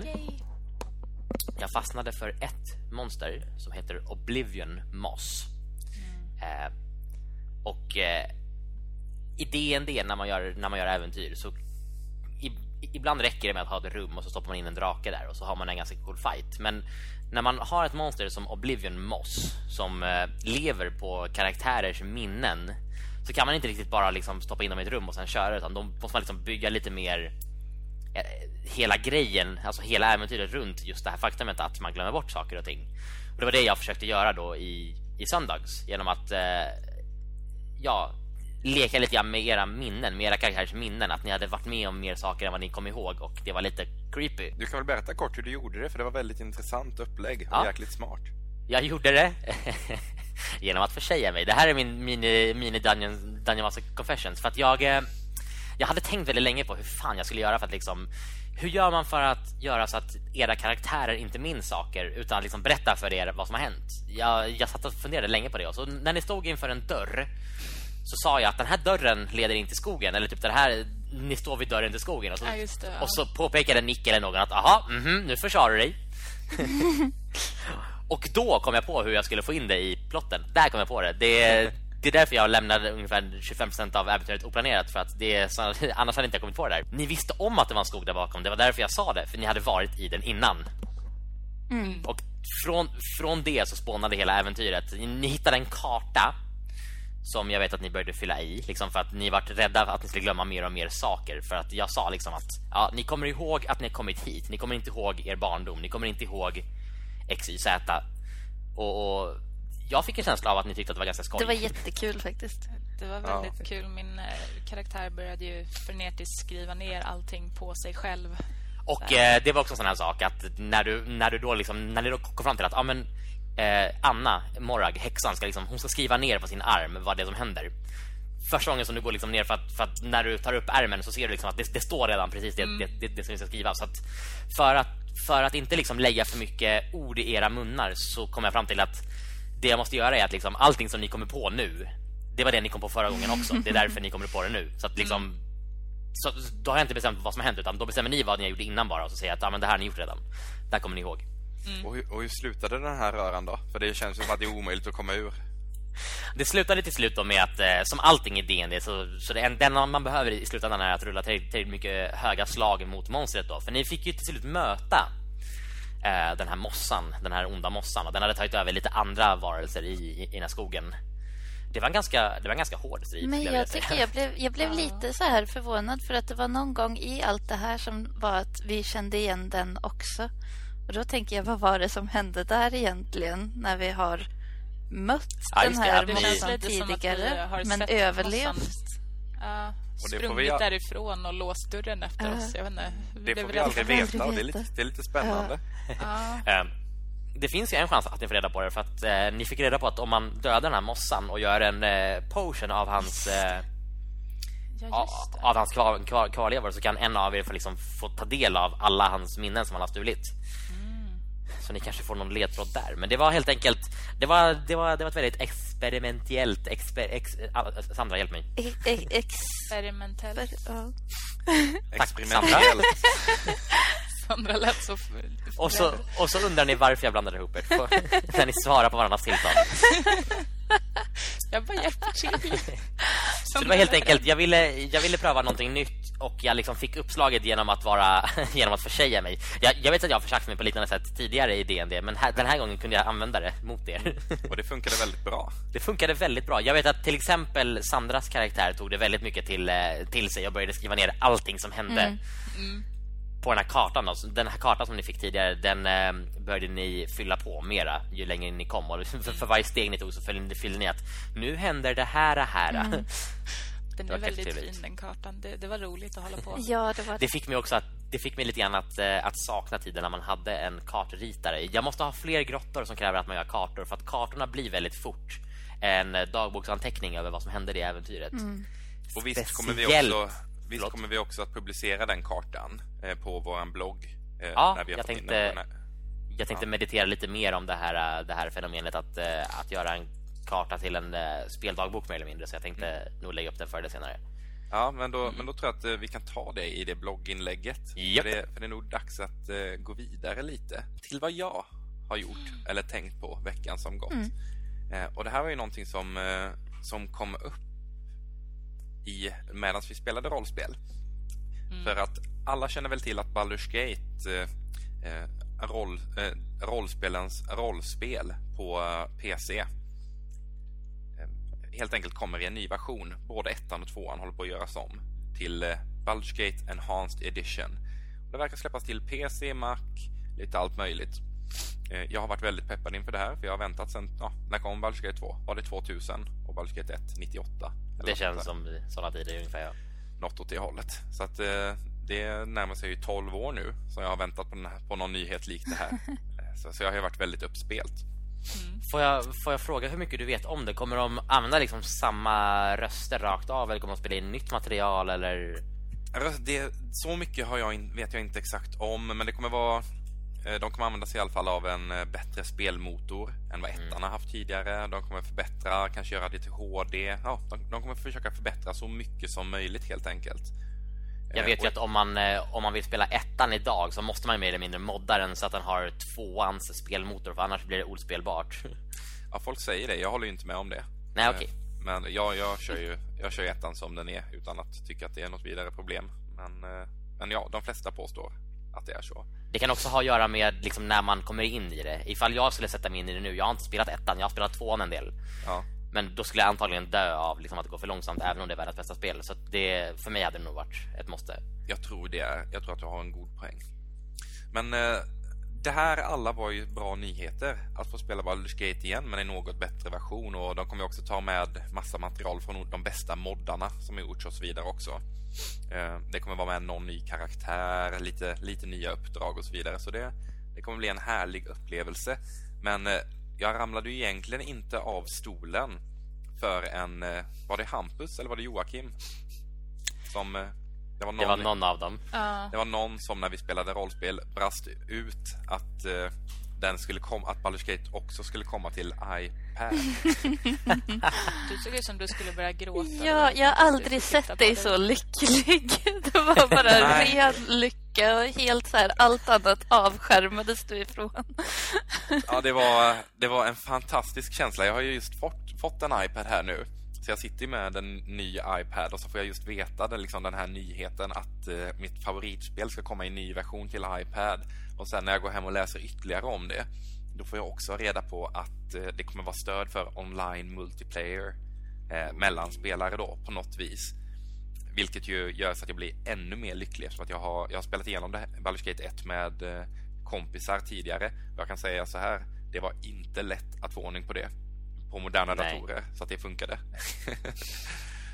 jag fastnade för ett monster som heter Oblivion Moss. Eh, och eh, i D&D när man gör när man gör äventyr så i, ibland räcker det med att ha ett rum och så stoppar man in en drake där och så har man en ganska cool fight. Men när man har ett monster som Oblivion Moss som eh, lever på karaktärers minnen så kan man inte riktigt bara liksom stoppa in dem i ett rum och sen köra utan då måste man liksom bygga lite mer eh, hela grejen, alltså hela äventyret runt just det här faktumet att man glömmer bort saker och ting. Och det var det jag försökte göra då i, i söndags genom att eh, ja, leka lite grann med era minnen, med era karaktärers minnen att ni hade varit med om mer saker än vad ni kom ihåg och det var lite creepy. Du kan väl berätta kort hur du gjorde det för det var väldigt intressant upplägg och Ja. jäkligt smart. Jag gjorde det genom att försäga mig. Det här är min mini, mini Dungeon, Dungeon Master Confessions för att jag eh, jag hade tänkt väldigt länge på hur fan jag skulle göra för att liksom hur gör man för att göra så att era karaktärer inte minns saker utan liksom berätta för er vad som har hänt? Jag, jag satt och funderade länge på det och så när ni stod inför en dörr så sa jag att den här dörren leder in till skogen eller typ det här ni står vid dörren till skogen och så, Ja, det, ja. och så påpekade Nick eller någon att aha, mhm, nu försvarar du dig. Och då kom jag på hur jag skulle få in det i plotten. Där kom jag på det. Det det är därför jag lämnade ungefär 25% av äventyret oplanerat för att det är så, annars hade inte jag kommit på det där. Ni visste om att det var en skog där bakom. Det var därför jag sa det, för ni hade varit i den innan. Och från, från det så spånade hela äventyret. Ni hittade en karta som jag vet att ni började fylla i liksom för att ni vart rädda att ni skulle glömma mer och mer saker för att jag sa liksom att ja, ni kommer ihåg att ni har kommit hit. Ni kommer inte ihåg er barndom. Ni kommer inte ihåg XYZ. Och, och jag fick en känsla av att ni tyckte att det var ganska skoj. Det var jättekul faktiskt. Det var väldigt kul. Min eh, karaktär började ju frenetiskt skriva ner allting på sig själv. Och eh, det var också en sån här sak att när du, när du då liksom, när ni då kom fram till att ja, men, eh, Anna Morag, häxan, ska liksom, hon ska skriva ner på sin arm vad det är som händer. Första gången som du går liksom ner för att, för att när du tar upp ärmen så ser du liksom att det, det står redan precis det, det, det, det som vi ska skriva. Så att för att, för att inte liksom lägga för mycket ord i era munnar så kom jag fram till att det jag måste göra är att liksom, allting som ni kommer på nu det var det ni kom på förra gången också. Det är därför ni kommer på det nu. Så att liksom så, då har jag inte bestämt vad som har hänt utan då bestämmer ni vad ni har gjort innan bara och så säger jag att ah, men det här har ni gjort redan. Det här kommer ni ihåg. Mm. Och, hur, och hur slutade den här röran då? För det känns som att det är omöjligt att komma ur. Det slutade till slut med att, eh, som allting i D&D så, så det enda man behöver i slutändan är att rulla tillräckligt mycket höga slag mot monstret då. För ni fick ju till slut möta eh, den här mossan, den här onda mossan. Och den hade tagit över lite andra varelser i, i, i den här skogen. Det var en ganska, det var en ganska hård strid. Men jag, jag tycker jag blev, jag blev lite så här förvånad för att det var någon gång i allt det här som var att vi kände igen den också. Och då tänker jag, vad var det som hände där egentligen när vi har mött ja, den här det, mossan tidigare men överlevt? Ja, sprungit vi... därifrån och låst dörren efter uh. oss. Jag vet inte. Det får vi aldrig veta och det är lite, det är lite spännande. Uh. det finns ju en chans att ni får reda på det för att eh, ni fick reda på att om man dödar den här mossan och gör en eh, potion av hans eh, ja, av hans kvar, kvar, kvarlevor så kan en av er få, liksom, få ta del av alla hans minnen som han har stulit. Så ni kanske får någon ledtråd där. Men det var helt enkelt det var det var det var ett väldigt experimentellt exper, ex, Sandra hjälp mig. E, e, experimentellt. Ja. Experimentellt. Sandra lät så och så, och så undrar ni varför jag blandade ihop er. När ni svarar på varandras tilltal. Jag bara hjälper till Så det var helt enkelt Jag ville, jag ville pröva någonting nytt Och jag liksom fick uppslaget genom att vara Genom att försäga mig. Jag, jag vet att jag har försökt mig på liknande sätt tidigare i D&D Men här, den här gången kunde jag använda det mot er. Och det funkade väldigt bra. Det funkade väldigt bra. Jag vet att till exempel Sandras karaktär tog det väldigt mycket till, eh, till sig Jag började skriva ner allting som hände. Mm. Mm på den här kartan alltså, den här kartan som ni fick tidigare den eh, började ni fylla på mera ju längre ni kom och för, för varje steg ni tog så fyllde, fyllde ni att nu händer det här det här. Mm. Den är väldigt fin den kartan. Det, det, var roligt att hålla på. Ja, det var det. det fick mig också att det fick mig lite grann att, eh, att sakna tiden när man hade en kartritare. Jag måste ha fler grottor som kräver att man gör kartor för att kartorna blir väldigt fort en dagboksanteckning över vad som händer i äventyret. Mm. Och visst kommer vi också Visst kommer vi också att publicera den kartan eh, på vår blogg. Eh, ja, när vi har jag tänkte, jag tänkte ja. meditera lite mer om det här, eh, det här fenomenet att, eh, att göra en karta till en eh, speldagbok mer eller mindre. Så jag tänkte mm. nog lägga upp den för det senare. Ja, men då, mm. men då tror jag att vi kan ta det i det blogginlägget. Yep. För, det, för det är nog dags att uh, gå vidare lite till vad jag har gjort mm. eller tänkt på veckan som gått. Mm. Uh, och det här var ju någonting som, uh, som kom upp i medan vi spelade rollspel. Mm. För att alla känner väl till att Baldur's Gate eh, eh, roll, eh, rollspelens rollspel på eh, PC eh, helt enkelt kommer i en ny version. Både ettan och tvåan håller på att göras om till eh, Baldur's Gate Enhanced Edition. Det verkar släppas till PC, Mac, lite allt möjligt. Eh, jag har varit väldigt peppad inför det här för jag har väntat sen, ja, när kom Baldur's Gate 2? Var det 2000 och Baldur's Gate 1 98? Det känns som sådana tider ungefär, ja. Något åt det hållet. Så att eh, det närmar sig ju 12 år nu som jag har väntat på, här, på någon nyhet likt det här. Eh, så, så jag har ju varit väldigt uppspelt. Mm. Får, jag, får jag fråga hur mycket du vet om det? Kommer de använda liksom samma röster rakt av eller kommer de spela in nytt material eller? Det, så mycket har jag in, vet jag inte exakt om men det kommer vara de kommer använda sig i alla fall av en eh, bättre spelmotor än vad ettan mm. har haft tidigare. De kommer förbättra, kanske göra det till HD. Ja, de, de kommer försöka förbättra så mycket som möjligt helt enkelt. Jag vet ju att om man, om man vill spela ettan idag så måste man mer eller mindre modda den så att den har tvåans spelmotor för annars blir det ospelbart. Ja, folk säger det. Jag håller inte med om det. Nej, okej. Okay. Men jag, jag kör ju jag kör ettan som den är utan att tycka att det är något vidare problem. Men, men ja, de flesta påstår att det är så. Det kan också ha att göra med liksom när man kommer in i det. Ifall jag skulle sätta mig in i det nu, jag har inte spelat ettan, jag har spelat tvåan en del. Ja. Men då skulle jag antagligen dö av liksom att det går för långsamt även om det är världens bästa spel. Så det, för mig hade det nog varit ett måste. Jag tror det. Jag tror att du har en god poäng. Men eh, det här alla var ju bra nyheter. Att få spela Baldur's Gate igen men i något bättre version. Och de kommer också ta med massa material från de bästa moddarna som är gjorts och så vidare också. Eh, det kommer vara med någon ny karaktär, lite, lite nya uppdrag och så vidare. Så det, det kommer bli en härlig upplevelse. Men eh, jag ramlade ju egentligen inte av stolen för en... Eh, var det Hampus eller var det Joakim? Som... Det var, någon, det var någon av dem. Det var någon som när vi spelade rollspel brast ut att den skulle komma att Baldur's Gate också skulle komma till iPad. du såg ut som du skulle börja gråta. Ja, jag har aldrig sett dig så lycklig. Det var bara ren lycka. och helt så här, allt annat avskärmades du ifrån. Ja, det var, det var en fantastisk känsla. Jag har ju just fått, fått en iPad här nu. Så jag sitter med en ny iPad och så får jag just veta den, liksom, den här nyheten att eh, mitt favoritspel ska komma i ny version till iPad. Och sen när jag går hem och läser ytterligare om det då får jag också reda på att eh, det kommer vara stöd för online multiplayer eh, mellan spelare då på något vis. Vilket ju gör så att jag blir ännu mer lycklig eftersom att jag har, jag har spelat igenom det, Baldur's Gate 1 med eh, kompisar tidigare. Jag kan säga så här, det var inte lätt att få ordning på det på moderna Nej. datorer så att det funkade.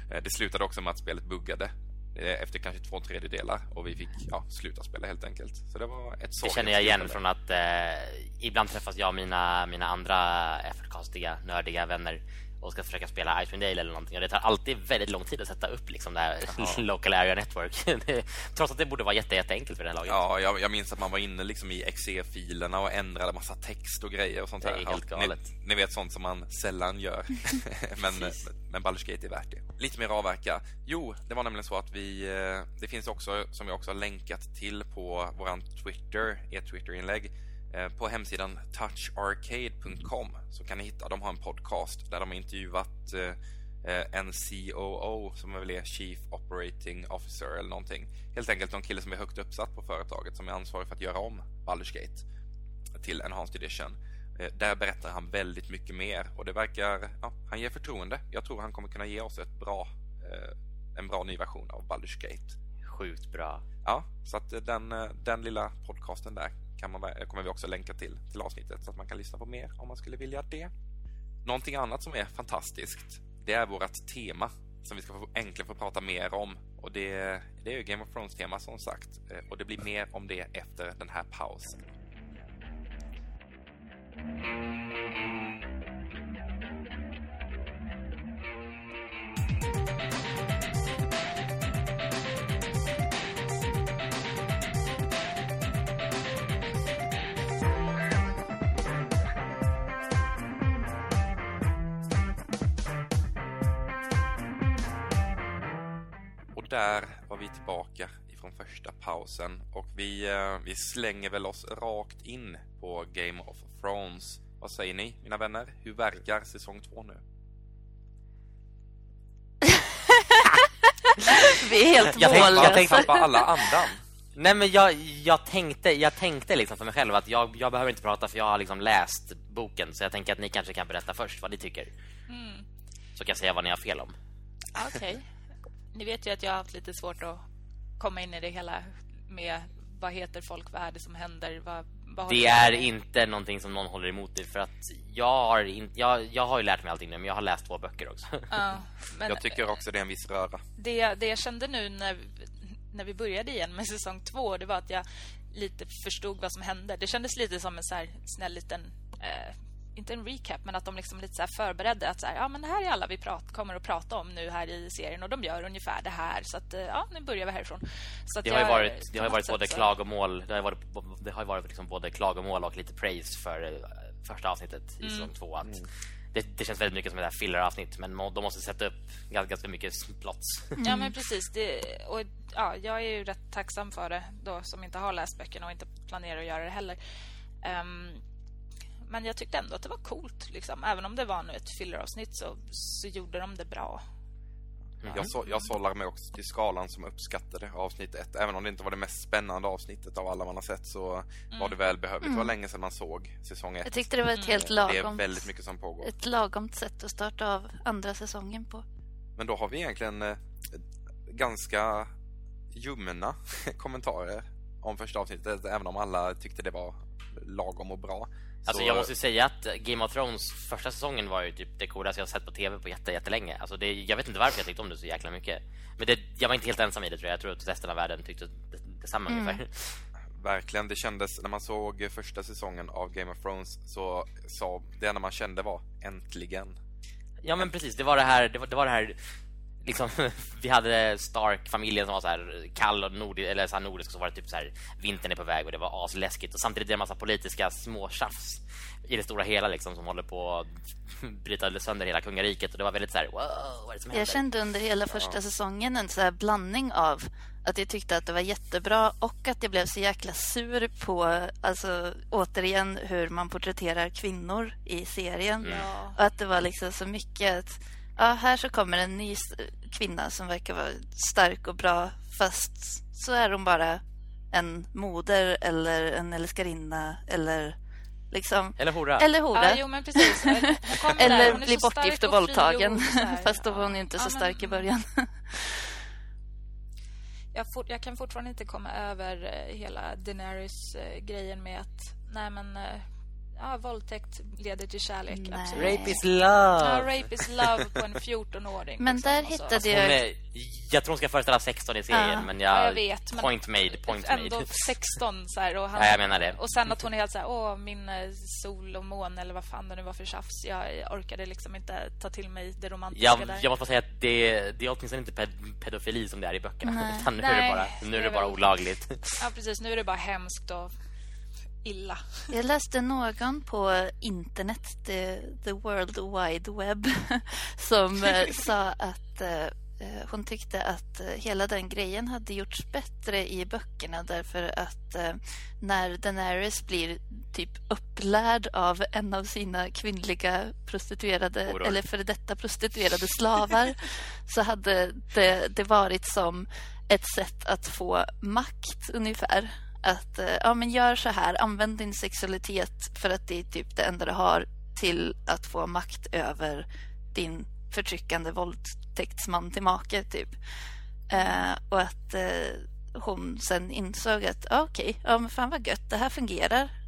det slutade också med att spelet buggade Eh, efter kanske två tredjedelar och vi fick ja, sluta spela helt enkelt. Så det var ett Det känner jag igen från att eh, ibland träffas jag och mina, mina andra effortcastiga, nördiga vänner och ska försöka spela Icewind Dale eller någonting. Och det tar alltid väldigt lång tid att sätta upp liksom det här ja. local area network. Trots att det borde vara jätte, jätteenkelt för det här laget. Ja, jag, jag minns att man var inne liksom i exe-filerna och ändrade massa text och grejer och sånt det är Helt galet. Ni, ni, vet sånt som man sällan gör. men, men Baldur's Gate är värt det. Lite mer avverka. Jo, det var nämligen så att vi... Eh, det finns också, som jag också har länkat till på våran Twitter, ert Twitter-inlägg på hemsidan toucharcade.com så kan ni hitta, de har en podcast där de har intervjuat eh, eh, en COO som väl är Chief Operating Officer eller någonting. Helt enkelt någon kille som är högt uppsatt på företaget som är ansvarig för att göra om Baldur's Gate till Enhanced Edition. Där berättar han väldigt mycket mer och det verkar, ja, han ger förtroende. Jag tror han kommer kunna ge oss ett bra, en bra ny version av Baldur's Gate. Sjukt bra. Ja, så att den, den lilla podcasten där kan man, kommer vi också länka till, till avsnittet så att man kan lyssna på mer om man skulle vilja det. Någonting annat som är fantastiskt det är vårt tema som vi ska få, äntligen få prata mer om. Och det, det är ju Game of Thrones-tema som sagt. Eh, och det blir mer om det efter den här pausen. Där var vi tillbaka ifrån första pausen och vi, eh, vi slänger väl oss rakt in på Game of Thrones. Vad säger ni, mina vänner? Hur verkar säsong två nu? vi är helt jag mållösa. Jag tänkte på alla andan. Nej men jag, jag tänkte jag tänkte liksom för mig själv att jag, jag behöver inte prata för jag har liksom läst boken så jag tänker att ni kanske kan berätta först vad ni tycker. Mm. Så kan jag säga vad ni har fel om. Okej. Okay. Ni vet ju att jag har haft lite svårt att komma in i det hela med vad heter folk, vad är det som händer, vad, vad Det är inte någonting som någon håller emot dig för att jag har, in, jag, jag har ju lärt mig allting nu men jag har läst två böcker också. Ja, men, jag tycker också det är en viss röra. Det, det jag kände nu när, när vi började igen med säsong två det var att jag lite förstod vad som hände. Det kändes lite som en så här snäll liten eh, inte en recap men att de liksom lite så förberedde att så här, ja men det här är alla vi prat, kommer att prata om nu här i serien och de gör ungefär det här så att eh, ja nu börjar vi härifrån. Så det har ju varit det har ju varit både så... klagomål, det har varit det har varit liksom både klagomål och lite praise för eh, första avsnittet i mm. säsong 2 att mm. det, det, känns väldigt mycket som ett filler-avsnitt men de måste sätta upp ganska, ganska mycket plots. Ja men precis det, och ja, jag är ju rätt tacksam för det då som inte har läst böckerna och inte planerar att göra det heller. Um, men jag tyckte ändå att det var coolt. Liksom. Även om det var nu ett filleravsnitt så, så gjorde de det bra. Mm. Jag, så, jag sållar mig också till skalan som uppskattade avsnitt ett. Även om det inte var det mest spännande avsnittet av alla man har sett så mm. var det välbehövligt. Mm. Det var mm. länge sedan man såg säsong ett. Jag tyckte det var ett helt lagom... Det är väldigt mycket som pågår. Ett lagomt sätt att starta av andra säsongen på. Men då har vi egentligen eh, ganska ljumna kommentarer om första avsnittet. Även om alla tyckte det var lagom och bra. Alltså jag måste säga att Game of Thrones första säsongen var ju typ det coolaste jag sett på tv på jätte, jättelänge. Alltså det, jag vet inte varför jag tyckte om det så jäkla mycket. Men det, jag var inte helt ensam i det tror jag. Jag tror att resten av världen tyckte detsamma mm. ungefär. Verkligen, det kändes när man såg första säsongen av Game of Thrones så sa det enda man kände var äntligen. Ja men precis, det var det här det var det, var det här liksom, vi hade Stark-familjen som var så här kall och nordisk, eller så här nordisk och så var det typ så här vintern är på väg och det var asläskigt och samtidigt är det en massa politiska småtjafs i det stora hela liksom som håller på att bryta sönder hela kungariket och det var väldigt så här wow, vad är det som händer? Jag kände under hela första ja. säsongen en så blandning av att jag tyckte att det var jättebra och att jag blev så jäkla sur på alltså återigen hur man porträtterar kvinnor i serien. Mm. Och att det var liksom så mycket att ja, här så kommer en ny kvinna som verkar vara stark och bra fast så är hon bara en moder eller en älskarinna eller liksom... Eller hora. Eller hora. Ja, jo, men precis. eller bli bortgift och våldtagen. fast då var hon inte ja, så stark men... i början. jag, for, jag, kan fortfarande inte komma över eh, hela Daenerys-grejen med att nej men eh, ja, våldtäkt leder till kärlek. Absolut. Rape is love. Ja, rape is love på en 14-åring. Men liksom, där hittade alltså, jag... Är, jag tror hon ska föreställa 16 i serien, ja. men jag... Ja, jag vet. Men point made, point ändå made. 16 så här, och han, ja, jag menar det. Och sen att hon är helt så här, åh, min eh, sol och mån eller vad fan det nu var för tjafs. Jag orkade liksom inte ta till mig det romantiska jag, där. Jag måste säga att det, det är åtminstone inte pedofili som det är i böckerna. Nej. Utan nu är det bara, nu är det bara olagligt. Ja, precis. Nu är det bara hemskt och illa. Jag läste någon på internet, the, the World Wide Web, som eh, sa att eh, eh, hon tyckte att hela den grejen hade gjorts bättre i böckerna därför att när Daenerys blir typ upplärd av en av sina kvinnliga prostituerade oh, eller före detta prostituerade slavar så hade det, det varit som ett sätt att få makt ungefär att eh, ja, men gör så här, använd din sexualitet för att det är typ det enda du har till att få makt över din förtryckande våldtäktsman till make typ. Eh, och att eh, hon sen insåg att ah, okej, okay, ja men fan vad gött, det här fungerar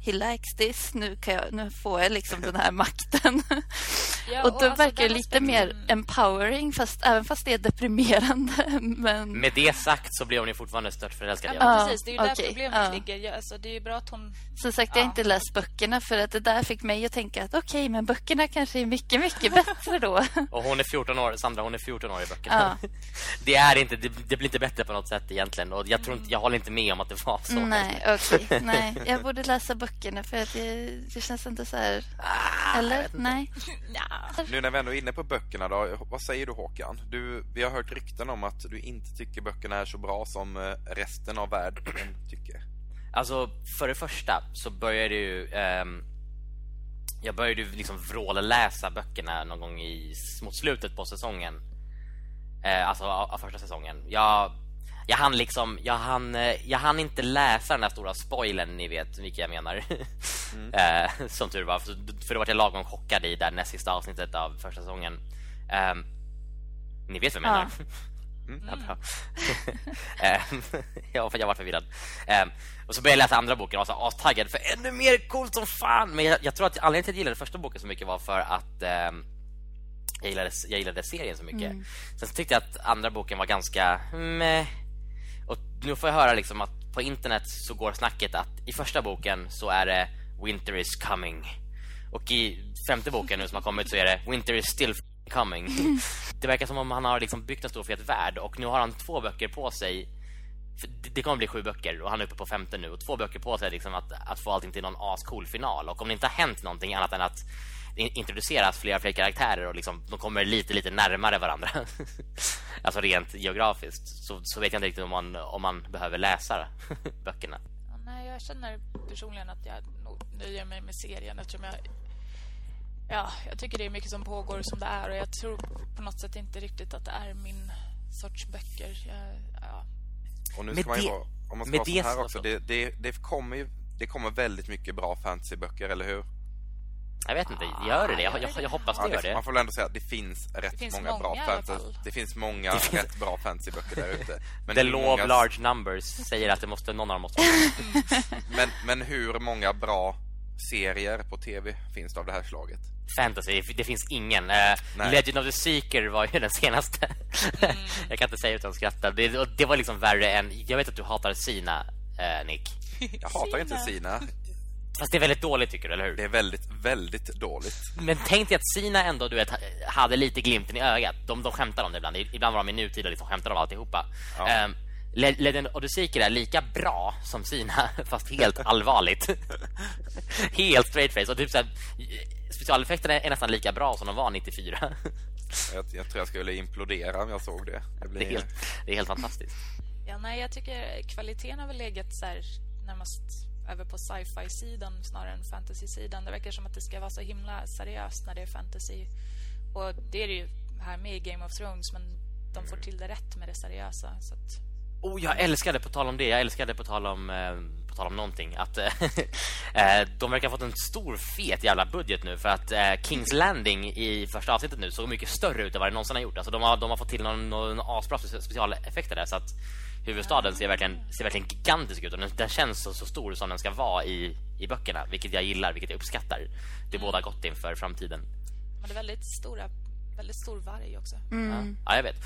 he likes this, nu, kan jag, nu får jag liksom den här makten. Ja, och, och då alltså verkar det lite aspekten... mer empowering, fast, även fast det är deprimerande. Men... Med det sagt så blir hon ju fortfarande stört förälskad. Ja, ja, precis. Det är ju okay. där problemet ja. ligger. Ja, alltså, det är ju bra att hon... Som sagt, jag har inte läst böckerna för att det där fick mig att tänka att okej, okay, men böckerna kanske är mycket, mycket bättre då. och hon är 14 år, Sandra, hon är 14 år i böckerna. det är inte, det, det, blir inte bättre på något sätt egentligen. Och jag tror inte, jag håller inte med om att det var så. Nej, okej. Okay. Nej, jag borde läsa böckerna för att det, det känns inte så här... Ah, Eller? Nej. Nu när vi ändå är inne på böckerna då, vad säger du Håkan? Du, vi har hört rykten om att du inte tycker böckerna är så bra som eh, resten av världen tycker. Alltså, för det första så började ju... Um, jag började liksom vrålläsa böckerna någon gång i, mot slutet på säsongen. Uh, alltså av, av första säsongen. Jag jag hann liksom jag hann, eh, jag hann inte läsa den här stora spoilern ni vet vilka jag menar. Mm. eh, som tur var för, för då var jag lagom chockad i det näst sista avsnittet av första säsongen. Eh, ni vet vad jag menar. Ja. Mm, ja, bra. Ehm, ja, för jag var förvirrad. Um, och så började jag läsa andra boken och var så astaggad för ännu mer coolt som fan. Men jag, jag tror att anledningen till att jag gillade första boken så mycket var för att um, jag, gillade, jag gillade serien så mycket. Mm. Sen så tyckte jag att andra boken var ganska meh och nu får jag höra liksom att på internet så går snacket att i första boken så är det Winter is coming. Och i femte boken nu som har kommit så är det Winter is still coming. Det verkar som om han har liksom byggt en stor fet värld och nu har han två böcker på sig. Det kommer bli sju böcker och han är uppe på femte nu och två böcker på sig liksom att, att få allting till någon ascool final. Och om det inte har hänt någonting annat än att introduceras fler och fler karaktärer och liksom, de kommer lite lite närmare varandra. alltså rent geografiskt så, så vet jag inte riktigt om man, om man behöver läsa böckerna. Ja, nej, jag känner personligen att jag nöjer mig med serien eftersom jag ja, jag tycker det är mycket som pågår som det är och jag tror på något sätt inte riktigt att det är min sorts böcker. Jag, ja. Och nu ska man ju vara, om man ska vara så här också, det, det, det, kommer ju, det kommer väldigt mycket bra fantasyböcker, eller hur? Jag vet inte, gör det? Jag, jag, jag hoppas det, ja, det gör det. Man får väl ändå säga att det finns rätt det finns många, många, bra fantasy. Det finns många det finns... rätt bra fantasyböcker där ute. Men The law många... of large numbers säger att det måste, någon av dem måste men, men hur många bra serier på tv finns det av det här slaget? Fantasy, det finns ingen. Uh, Legend of the Seeker var ju den senaste. Mm. jag kan inte säga utan att skratta. Det, det var liksom värre än... Jag vet att du hatar Sina, uh, Nick. Jag hatar inte Sina. Fast det är väldigt dåligt tycker du, eller hur? Det är väldigt, väldigt dåligt. Men tänk dig att Sina ändå du vet, hade lite glimten i ögat. De, de skämtar om det ibland. Ibland var de i nutid och liksom skämtar om alltihopa. Ja. Um, Legend of the Seeker är lika bra som Sina, fast helt allvarligt. helt straight face. Och typ så här, specialeffekterna är nästan lika bra som de var 94. Jag, jag tror jag skulle implodera om jag såg det. Det, blir... det, är, helt, det är helt fantastiskt. Ja, nej, jag tycker kvaliteten har väl legat så här, närmast över på sci-fi-sidan snarare än fantasy-sidan. Det verkar som att det ska vara så himla seriöst när det är fantasy. Och det är det ju här med i Game of Thrones, men de får till det rätt med det seriösa. Så att... Oh, jag älskade på tal om det. Jag älskade på tal om eh, på tal om någonting att eh, eh, de verkar ha fått en stor fet jävla budget nu för att eh, Kings Landing i första avsnittet nu såg mycket större ut än vad det någonsin har gjort. Alltså de har de har fått till någon, någon asbra specialeffekter där så att huvudstaden ser verkligen ser verkligen gigantisk ut och den, den känns så, så, stor som den ska vara i i böckerna, vilket jag gillar, vilket jag uppskattar. Det är båda gott inför framtiden. Men det är väldigt stora väldigt stor varg också. Mm. Ja, jag vet.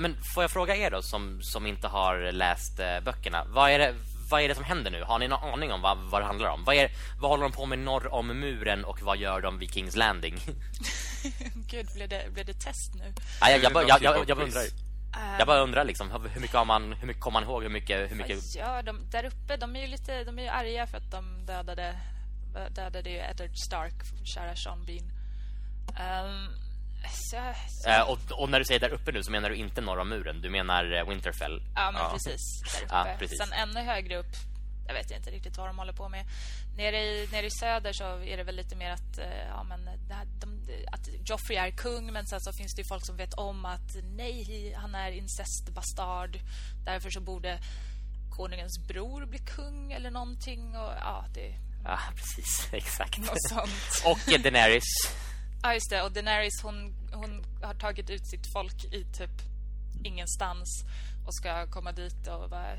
Men får jag fråga er då som, som inte har läst böckerna. Vad är det vad är det som händer nu? Har ni någon aning om vad, vad det handlar om? Vad, är, vad håller de på med norr om muren och vad gör de vid Kings Landing? Gud, blev det, blev det test nu? Ja, jag, jag, jag, jag, jag undrar. Jag bara undrar liksom hur mycket har man hur mycket kommer man ihåg hur mycket hur mycket Ja, de där uppe de är ju lite de är ju arga för att de dödade dödade ju Eddard Stark, kära Sean Bean. Um, så, så. Äh, och, och, när du säger där uppe nu så menar du inte norr om muren, du menar Winterfell. Ja, men ja. precis där uppe. Ja, precis. Sen ännu högre upp. Jag vet inte riktigt vad de håller på med. Nere i, nere i söder så är det väl lite mer att ja men de, att Joffrey är kung men sen så finns det ju folk som vet om att nej, han är incestbastard. Därför så borde konungens bror bli kung eller någonting och ja, det Ja, precis, exakt. Och Daenerys Ja, just det. Och Daenerys, hon, hon har tagit ut sitt folk i typ ingenstans och ska komma dit och bara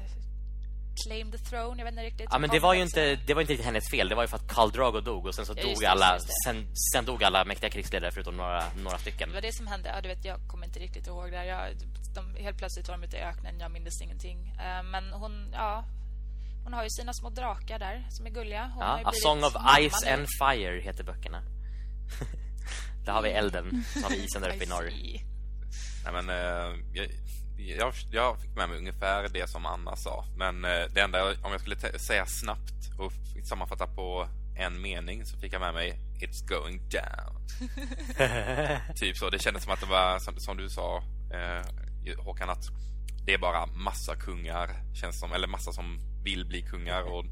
claim the throne. Jag vet inte riktigt. Ja, men det var ju inte det var inte riktigt hennes fel. Det var ju för att Khal Drogo dog och sen så ja, dog det, alla sen, sen dog alla mäktiga krigsledare förutom några några stycken. Det var det som hände. Ja, du vet jag kommer inte riktigt ihåg det. Jag de helt plötsligt var de ute i öknen. Jag minns ingenting. Uh, men hon ja hon har ju sina små drakar där som är gulliga. Hon ja, A Song of Ice and Fire heter böckerna. Där har vi elden, så har vi isen där uppe i norr. Nej, men, uh, jag, jag, jag, fick med mig ungefär det som Anna sa. Men uh, det enda, om jag skulle säga snabbt och sammanfatta på en mening så fick jag med mig It's going down. typ så. Det kändes som att det var, som, som du sa uh, Håkan, att det är bara massa kungar, känns som, eller massa som vill bli kungar och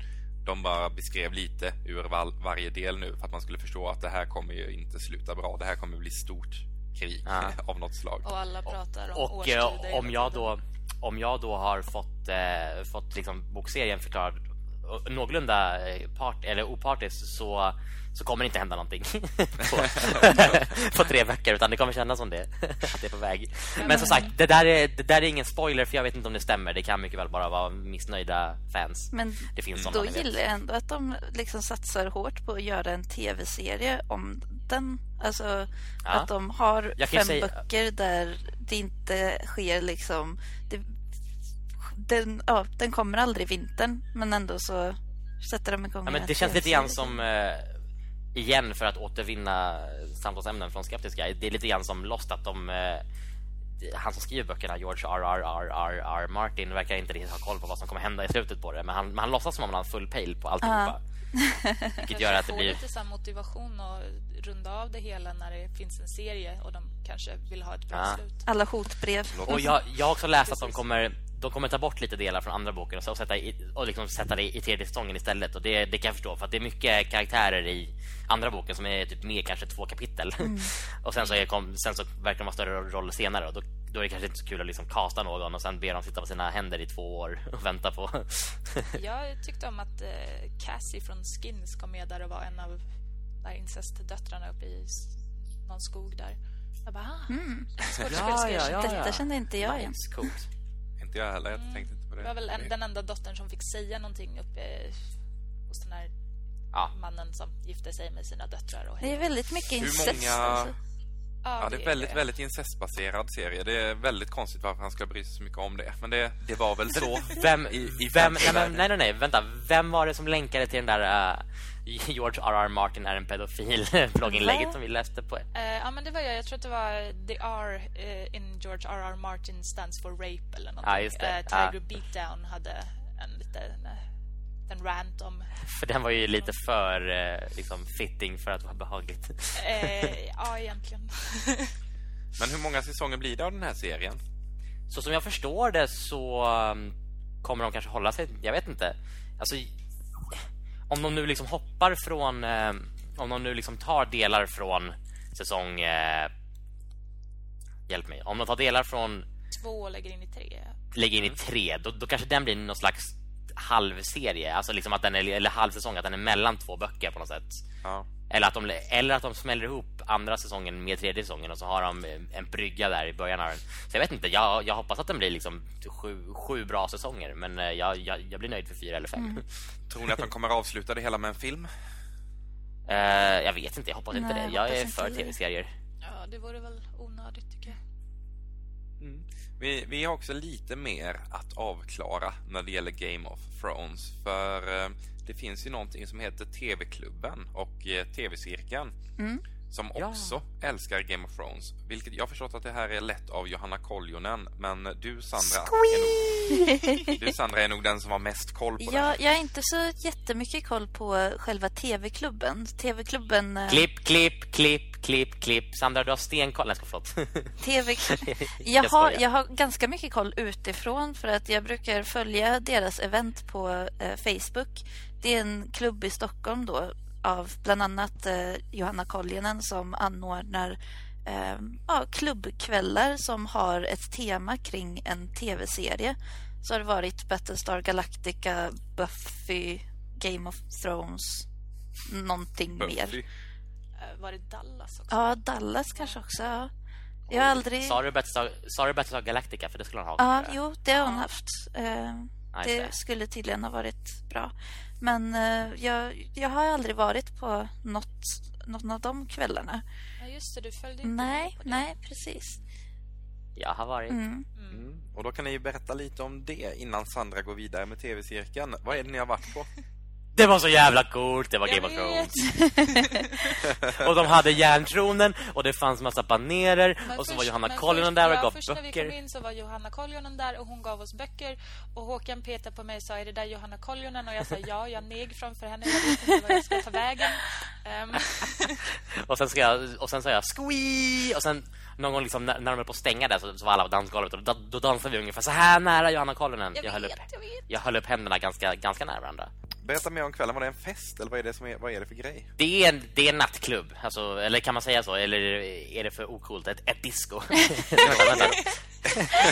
de bara beskrev lite ur var, varje del nu för att man skulle förstå att det här kommer ju inte sluta bra. Det här kommer bli stort krig ja. av något slag. Och alla pratar om och, och om jag då om jag då har fått eh, fått liksom bokserien förklarad någorlunda eh, part eller opartiskt så så kommer det inte hända någonting på, på tre veckor utan det kommer kännas som det att det är på väg. Men som sagt, det där är det där är ingen spoiler för jag vet inte om det stämmer. Det kan mycket väl bara vara missnöjda fans. Men det finns då gillar jag ändå att de liksom satsar hårt på att göra en tv-serie om den. Alltså ja. att de har fem säga... böcker där det inte sker liksom det, den, ja, den kommer aldrig i vintern men ändå så sätter de igång ja, men Det känns lite grann som eh, igen för att återvinna samtalsämnen från skeptiska. Det är lite grann som Lost att de eh, han som skriver böckerna George R. R. R. R. R. Martin verkar inte riktigt ha koll på vad som kommer hända i slutet på det men han, men han låtsas som om han har full pejl på alltihopa. Uh. Vilket gör att det blir lite så motivation att runda av det hela när det finns en serie och de kanske vill ha ett bra uh. slut. Alla hotbrev. Och jag, jag har också läst att de kommer de kommer ta bort lite delar från andra boken och, så sätta, i, och liksom sätta det i tredje säsongen istället. Och det, det kan jag förstå, för det är mycket karaktärer i andra boken som är typ med kanske två kapitel. Mm. och sen så, är, kom, sen så verkar de ha större roll senare. Och då, då är det kanske inte så kul att liksom kasta någon och sen be dem sitta på sina händer i två år och vänta på. jag tyckte om att eh, Cassie från Skins kom med där och var en av där incestdöttrarna uppe i någon skog där. Jag bara, ah, mm. ja, ja, ja, ja, Detta kände inte jag igen. Coolt inte jag heller. Jag mm. tänkte inte på det. Det var väl en, den enda dottern som fick säga någonting uppe hos den här ja. mannen som gifte sig med sina döttrar. Och det är väldigt mycket incest. Hur många, alltså. Ja, det är väldigt, väldigt incestbaserad serie. Det är väldigt konstigt varför han ska bry sig så mycket om det. Men det, det var väl så. Vem, i, i vem, nej, nej, nej, nej, vänta. Vem var det som länkade till den där uh, George R.R. Martin är en pedofil blogginlägget Va? som vi läste på? Eh, ja, men det var jag. Jag tror att det var The R eh, in George R.R. Martin stands for rape eller någonting. Ja, just det. Ja. Tiger Beatdown hade en liten en rant om... För den var ju lite för liksom fitting för att vara behagligt. Eh, ja, egentligen. Men hur många säsonger blir det av den här serien? Så som jag förstår det så um, kommer de kanske hålla sig, jag vet inte. Alltså om de nu liksom hoppar från eh, om de nu liksom tar delar från säsong eh, hjälp mig. Om de tar delar från Två och lägger in i tre. lägger in i tre, då, då kanske den blir någon slags halvserie, alltså liksom att den är eller halvsäsong att den är mellan två böcker på något sätt. Ja. Eller att, de, eller att de smäller ihop andra säsongen med tredje säsongen och så har de en brygga där i början av den. Så jag vet inte, jag, jag hoppas att den blir liksom sju, sju bra säsonger men eh, jag, jag, jag blir nöjd för fyra eller fem. Tror ni att de kommer avsluta det hela med en film? Eh, jag vet inte, jag hoppas inte Nej, det. jag Jag är inte för tv-serier. Ja, det vore väl onödigt tycker jag. Vi, vi har också lite mer att avklara när det gäller Game of Thrones. För eh, det finns ju någonting som heter TV-klubben och eh, TV-cirkeln. Som Ja. också älskar Game of Thrones. Vilket jag har förstått att det här är lätt av Johanna Koljonen. Men du Sandra, är nog, du Sandra är nog den som har mest koll på det Jag, här. jag har inte så jättemycket koll på själva TV-klubben. TV-klubben... eh, Klipp, klipp, klipp, klipp, klipp. Sandra, du har stenkoll. Nej, jag ska förlåt. TV jag, Jag har, jag har ganska mycket koll utifrån för att jag brukar följa deras event på eh, Facebook. Det är en klubb i Stockholm då av bland annat eh, Johanna Koljonen som anordnar eh, ja, klubbkvällar som har ett tema kring en tv-serie. Så har det varit Battlestar Galactica, Buffy, Game of Thrones, någonting mer. Buffy. Eh, var det Dallas också? Ja, Dallas kanske också. Ja. Jag har aldrig... Sa du Battlestar, Galactica? För det skulle han ha. Ja, jo, det har hon haft. Eh, det. skulle tydligen ha varit bra. Men eh, jag, jag har aldrig varit på något, något av de kvällarna. Ja, just det. Du följde inte Nej, nej, precis. Jag har varit. Mm. Mm. Och då kan ni ju berätta lite om det innan Sandra går vidare med TV-cirkeln. Vad är det ni har varit på? Det var så jävla coolt, det var Game of. Thrones. och de hade järntronen och det fanns massa banerer Men och så först- var Johanna Koljonen först- där och ja, gav först när vi kom böcker. in så var Johanna Koljonen där och hon gav oss böcker. Och Håkan petade på mig och sa, är det där Johanna Koljonen? Och jag sa ja, jag neg framför henne. Jag vet inte var jag ska ta vägen. Ehm, Och sen, ska jag, och sen sa jag squee och sen någon gång liksom när, när de höll på att stänga där så, så var alla på dansgolvet och då, då dansade vi ungefär så här nära Johanna Koljonen. jag, höll upp, jag jag höll upp händerna ganska, ganska nära varandra. Berätta mer om kvällen. Var det en fest eller vad är det, som är, vad är det för grej? Det är en, det är en nattklubb, alltså, eller kan man säga så? Eller är det för okult? Ett, ett disco?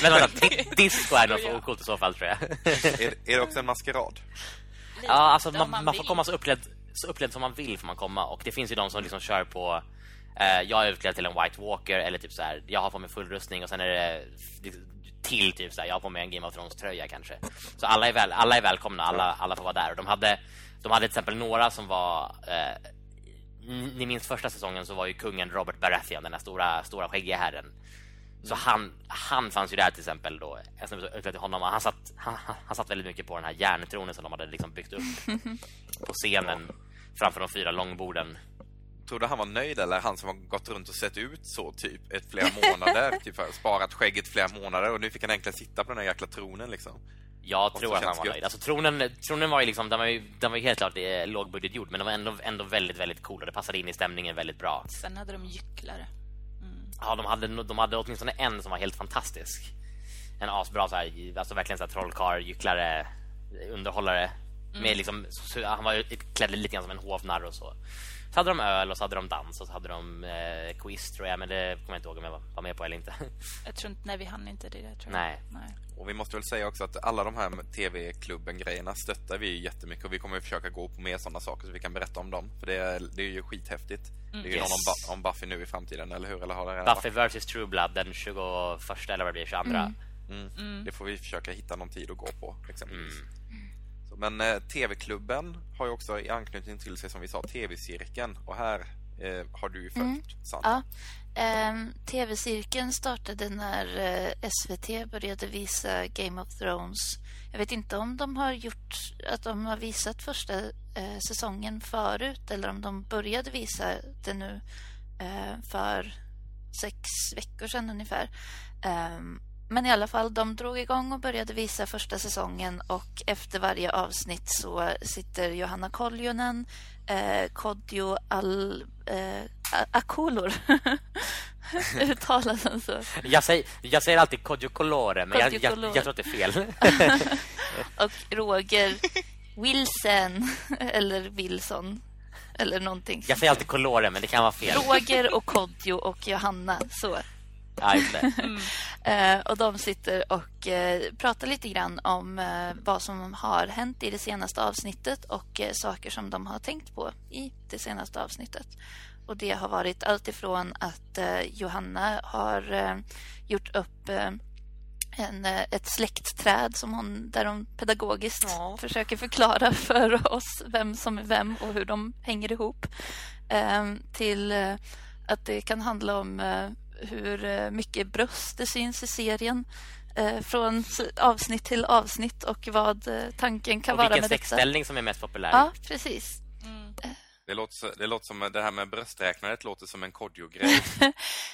Men vänta, di- disco är nog för okult i så fall tror jag. Är, är det också en maskerad? Ja, alltså man, man man får komma så uppledd, så uppledd som man vill får man komma och det finns ju de som liksom kör på eh, jag är utklädd till en White Walker eller typ så här jag har på mig full rustning och sen är det till typ så här jag har på mig en Game of Thrones tröja kanske. Så alla är väl alla är välkomna, alla alla får vara där och de hade de hade till exempel några som var eh, ni minns första säsongen så var ju kungen Robert Baratheon den där stora stora skäggiga herren. Så han, han fanns ju där till exempel då. Jag snubbe till honom. Han satt, han- han satt väldigt mycket på den här järntronen som de hade liksom byggt upp på scenen framför de fyra långborden. Tror du han var nöjd eller han som har gått runt och sett ut så typ ett flera månader? typ sparat skägget flera månader och nu fick han äntligen sitta på den här jäkla tronen liksom. Jag tror att han var nöjd. Alltså tronen, tronen var ju liksom, den var ju, den var ju helt klart eh, lågbudgetgjord men den var ändå, ändå väldigt, väldigt cool och det passade in i stämningen väldigt bra. Sen hade de gycklare. Ja, de hade, de hade åtminstone en som var helt fantastisk. En asbra så här, alltså verkligen så här trollkarl, gycklare, underhållare. Med liksom, så, han var ju klädd lite grann som en hovnarr och så. Så hade de öl och så hade de dans och så hade de eh, quiz tror jag, men det kommer jag inte ihåg om jag var, var med på eller inte. Jag tror inte, nej vi hann inte det där tror jag. Nej. nej. Och vi måste väl säga också att alla de här TV-klubben-grejerna stöttar vi ju jättemycket och vi kommer ju försöka gå på mer sådana saker så vi kan berätta om dem. För det är, det är ju skithäftigt. Det är ju Yes. någon om, Bu- om Buffy nu i framtiden, eller hur? Eller har det redan Buffy vs True Blood den 21 eller vad det blir, 22. varit? Mm. Det får vi försöka hitta någon tid att gå på, exempelvis. Så, men eh, TV-klubben har ju också i anknytning till sig, som vi sa, TV-cirkeln. Och här eh, har du ju följt, mm. Sandra. Ja. Um, Tv-cirkeln startade när eh, SVT började visa Game of Thrones. Jag vet inte om de har gjort att de har visat första uh, säsongen förut eller om de började visa det nu uh, för sex veckor sedan ungefär. Um, men i alla fall, de drog igång och började visa första säsongen och efter varje avsnitt så sitter Johanna Koljonen, eh, Kodjo Al... Eh, Akolor. Uttalas den så? Jag säger, jag säger alltid Kodjo Colore, men jag, jag, jag, tror att det är fel. och Roger Wilson, eller Wilson, eller någonting. Jag säger alltid Colore, men det kan vara fel. Roger och Kodjo och Johanna, så. Ja, mm. uh, och de sitter och uh, pratar lite grann om uh, vad som har hänt i det senaste avsnittet och saker som de har tänkt på i det senaste avsnittet. Och det har varit allt ifrån att Johanna har gjort upp en, ett släktträd som hon, där hon pedagogiskt ja. försöker förklara för oss vem som är vem och hur de hänger ihop. till att det kan handla om hur eh, mycket bröst det syns i serien eh, från avsnitt till avsnitt och vad eh, tanken kan och vara med vilken sexställning som är mest populär. Ja, precis. Mm. Det låter, det låter som det här med brösträknandet låter som en kodjo-grej.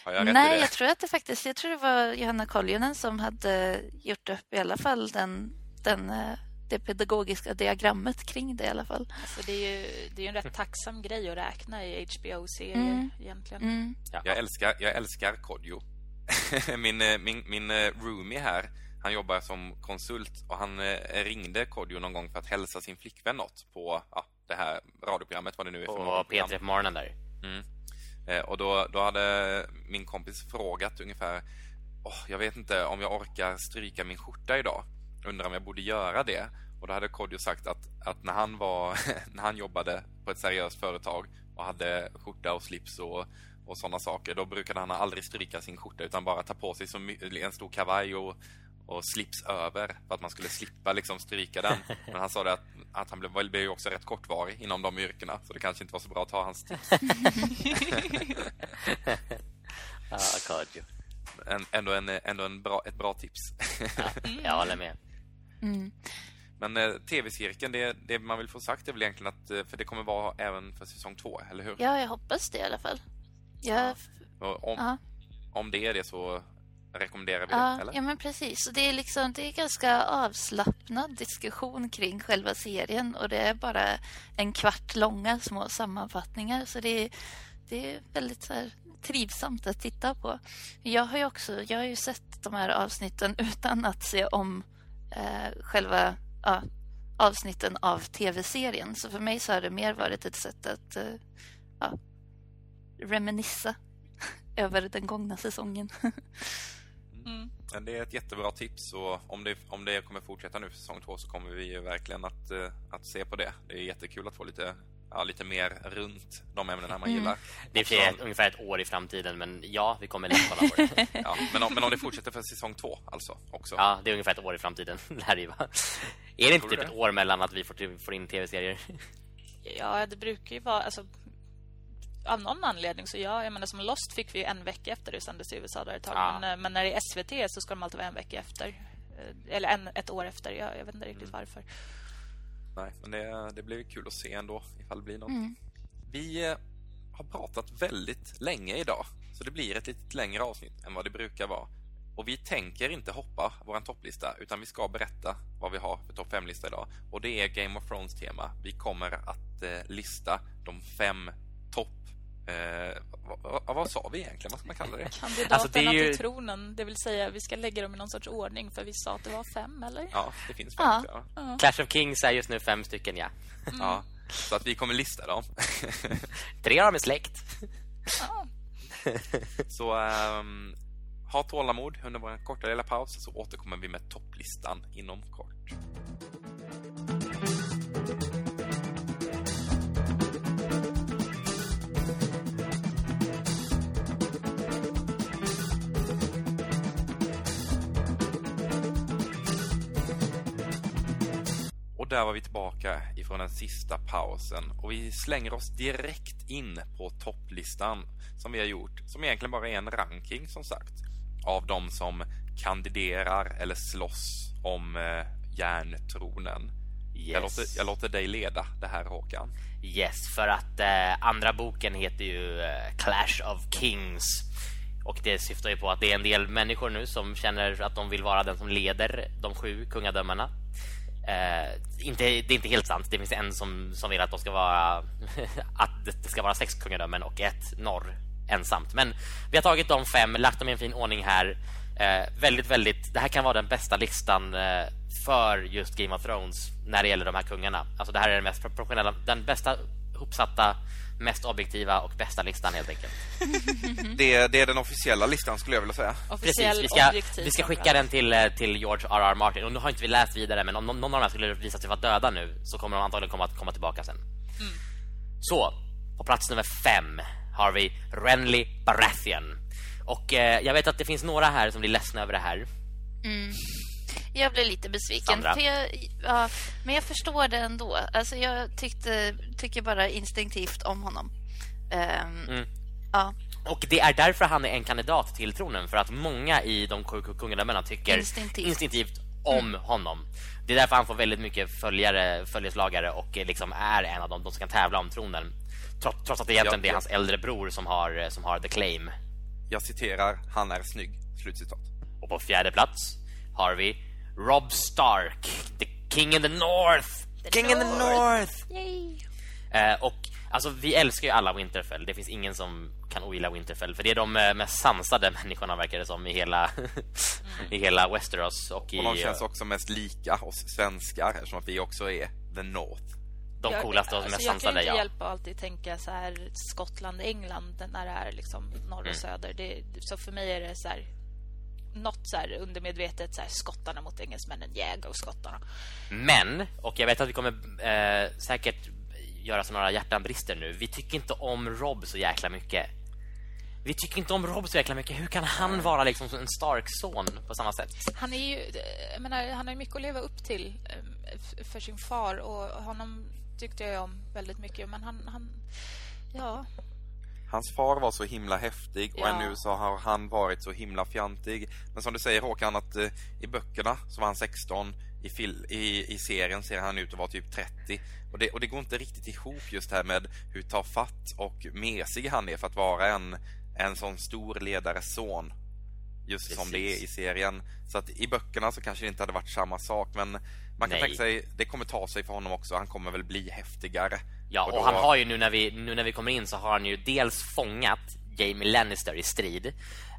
jag Nej, jag tror att det faktiskt jag tror det var Johanna Koljonen som hade gjort upp i alla fall den, den det pedagogiska diagrammet kring det i alla fall. Alltså det är ju det är en rätt tacksam grej att räkna i HBO-serier mm. egentligen. Mm. Ja. Jag älskar jag älskar Kodjo. min eh, min min eh, roomie här, han jobbar som konsult och han eh, ringde Kodjo någon gång för att hälsa sin flickvän något på ja, det här radioprogrammet vad det nu är för Och P3 på morgonen där. Mm. Och då, då hade min kompis frågat ungefär oh, jag vet inte om jag orkar stryka min skjorta idag undrar om jag borde göra det. Och då hade Kodjo sagt att, att när, han var, när han jobbade på ett seriöst företag och hade skjorta och slips och, och sådana saker, då brukade han aldrig stryka sin skjorta utan bara ta på sig som en stor kavaj och, och slips över för att man skulle slippa liksom stryka den. Men han sa det att, att han blev, blev också rätt kortvarig inom de yrkena så det kanske inte var så bra att ta hans tips. ja, Kodjo. En, ändå en, ändå en bra, ett bra tips. ja, jag håller med. Mm. Men eh, tv-cirkeln, det, det, man vill få sagt är väl egentligen att eh, för det kommer vara även för säsong två, eller hur? Ja, jag hoppas det i alla fall. Jag... Ja. Om, om det är det så rekommenderar vi ja, det, eller? Ja, men precis. Och det är liksom det är ganska avslappnad diskussion kring själva serien och det är bara en kvart långa små sammanfattningar så det är, det är väldigt så här, trivsamt att titta på. Jag har ju också jag har ju sett de här avsnitten utan att se om eh, själva ja, avsnitten av tv-serien. Så för mig så har det mer varit ett sätt att eh, ja, reminissa över den gångna säsongen. mm. Det är ett jättebra tips och om det, om det kommer fortsätta nu för säsong två så kommer vi verkligen att, eh, att se på det. Det är jättekul att få lite ja, lite mer runt de ämnena man mm. gillar. Det är för ungefär ett år i framtiden, men ja, vi kommer lätt kolla på det. ja, men, om, men om det fortsätter för säsong två, alltså, också. Ja, det är ungefär ett år i framtiden. Lär det. Är det inte typ det? ett år mellan att vi får, får in tv-serier? Ja, det brukar ju vara... Alltså, av någon anledning så ja, jag menar som Lost fick vi en vecka efter det sändes i USA där ett tag. Ja. Men, eh, men, när det är SVT så ska de alltid vara en vecka efter. Eh, eller en, ett år efter. Jag, jag vet inte riktigt mm. varför. Nej, men det, det blir kul att se ändå ifall det blir något. Mm. Vi eh, har pratat väldigt länge idag, så det blir ett lite längre avsnitt än vad det brukar vara. Och vi tänker inte hoppa vår topplista utan vi ska berätta vad vi har för topp 5-lista idag. Och det är Game of Thrones tema. Vi kommer att eh, lista de fem topp Eh, vad, vad, sa vi egentligen? Vad ska man kalla det? Kandidaterna alltså, det ju... till tronen. Det vill säga, vi ska lägga dem i någon sorts ordning. För vi sa att det var fem, eller? Ja, det finns fem. Ja. ja. Clash of Kings är just nu fem stycken, ja. Mm. Ja, så att vi kommer lista dem. Tre av dem är släkt. Ja. så um, ha tålamod under vår korta lilla paus så återkommer vi med topplistan inom kort. Och där var vi tillbaka ifrån den sista pausen och vi slänger oss direkt in på topplistan som vi har gjort, som egentligen bara är en ranking som sagt, av de som kandiderar eller slåss om eh, järntronen. Yes. Jag, låter, jag låter dig leda det här Håkan. Yes, för att eh, andra boken heter ju eh, Clash of Kings. Och det syftar ju på att det är en del människor nu som känner att de vill vara den som leder de sju kungadömena. Eh, inte, det är inte helt sant. Det finns en som, som vill att de ska vara att det ska vara sex kungadömen och ett norr ensamt. Men vi har tagit de fem, lagt dem i en fin ordning här. Eh, väldigt, väldigt. Det här kan vara den bästa listan eh, för just Game of Thrones när det gäller de här kungarna. Alltså det här är den mest professionella, den bästa uppsatta, mest objektiva och bästa listan helt enkelt. Det, det är den officiella listan skulle jag vilja säga. Officiell, Precis, vi ska, objektiv vi ska skicka den till, eh, till George R.R. Martin. Och nu har inte vi läst vidare, men om någon av dem skulle visa sig vara döda nu så kommer de antagligen komma, komma tillbaka sen. Så, på plats nummer fem har vi Renly Baratheon. Och eh, jag vet att det finns några här som blir ledsna över det här. Jag blev lite besviken. Jag, ja, men jag förstår det ändå. Alltså jag tyckte, tycker bara instinktivt om honom. Ehm, Mm. Ja, Och det är därför han är en kandidat till tronen För att många i de kungadömena tycker Instinktivt. instinktivt om honom Det är därför han får väldigt mycket följare, följeslagare Och liksom är en av dem de som kan tävla om tronen Trots, trots att det egentligen Ja, det är hans äldre bror som har, eh, som har the claim Jag citerar, han är snygg. Slutcitat. Och på fjärde plats har vi Rob Stark The King in the North King in the North Eh, och alltså, vi älskar ju alla Winterfell. Det finns ingen som kan ogilla Winterfell. För det är de eh, mest sansade människorna verkar det som i hela, i hela Westeros. Och, i, Och de känns också mest lika oss svenskar eftersom att vi också är the North. de Jag- coolaste och alltså, mest Jag kan sansade. inte hjälpa att alltid tänka så här Skottland, England när det är liksom norr och Mm. söder. Det, så för mig är det så här något så här undermedvetet så här skottarna mot engelsmännen, jäg och skottarna. Men, och jag vet att vi kommer eh, säkert göra så några hjärtan brister nu. Vi tycker inte om Rob så jäkla mycket. Vi tycker inte om Rob så jäkla mycket. Hur kan han vara liksom en Stark-son på samma sätt? Han är ju, menar, han har mycket att leva upp till eh, f- för sin far och honom tyckte jag om väldigt mycket. Men han, han ja, Hans far var så himla häftig och Ja. ännu så har han varit så himla fjantig. Men som du säger Håkan att eh, i böckerna så var han 16, i, fil- i, i serien ser han ut att vara typ 30. Och det, och det går inte riktigt ihop just här med hur tafatt och mesig han är för att vara en, en sån stor ledares son. Just som det är Precis. i serien. Så att i böckerna så kanske det inte hade varit samma sak men man kan Nej. tänka sig, det kommer ta sig för honom också. Han kommer väl bli häftigare. Ja, och, då- han har ju nu när, vi, nu när vi kommer in så har han ju dels fångat Jamie Lannister i strid.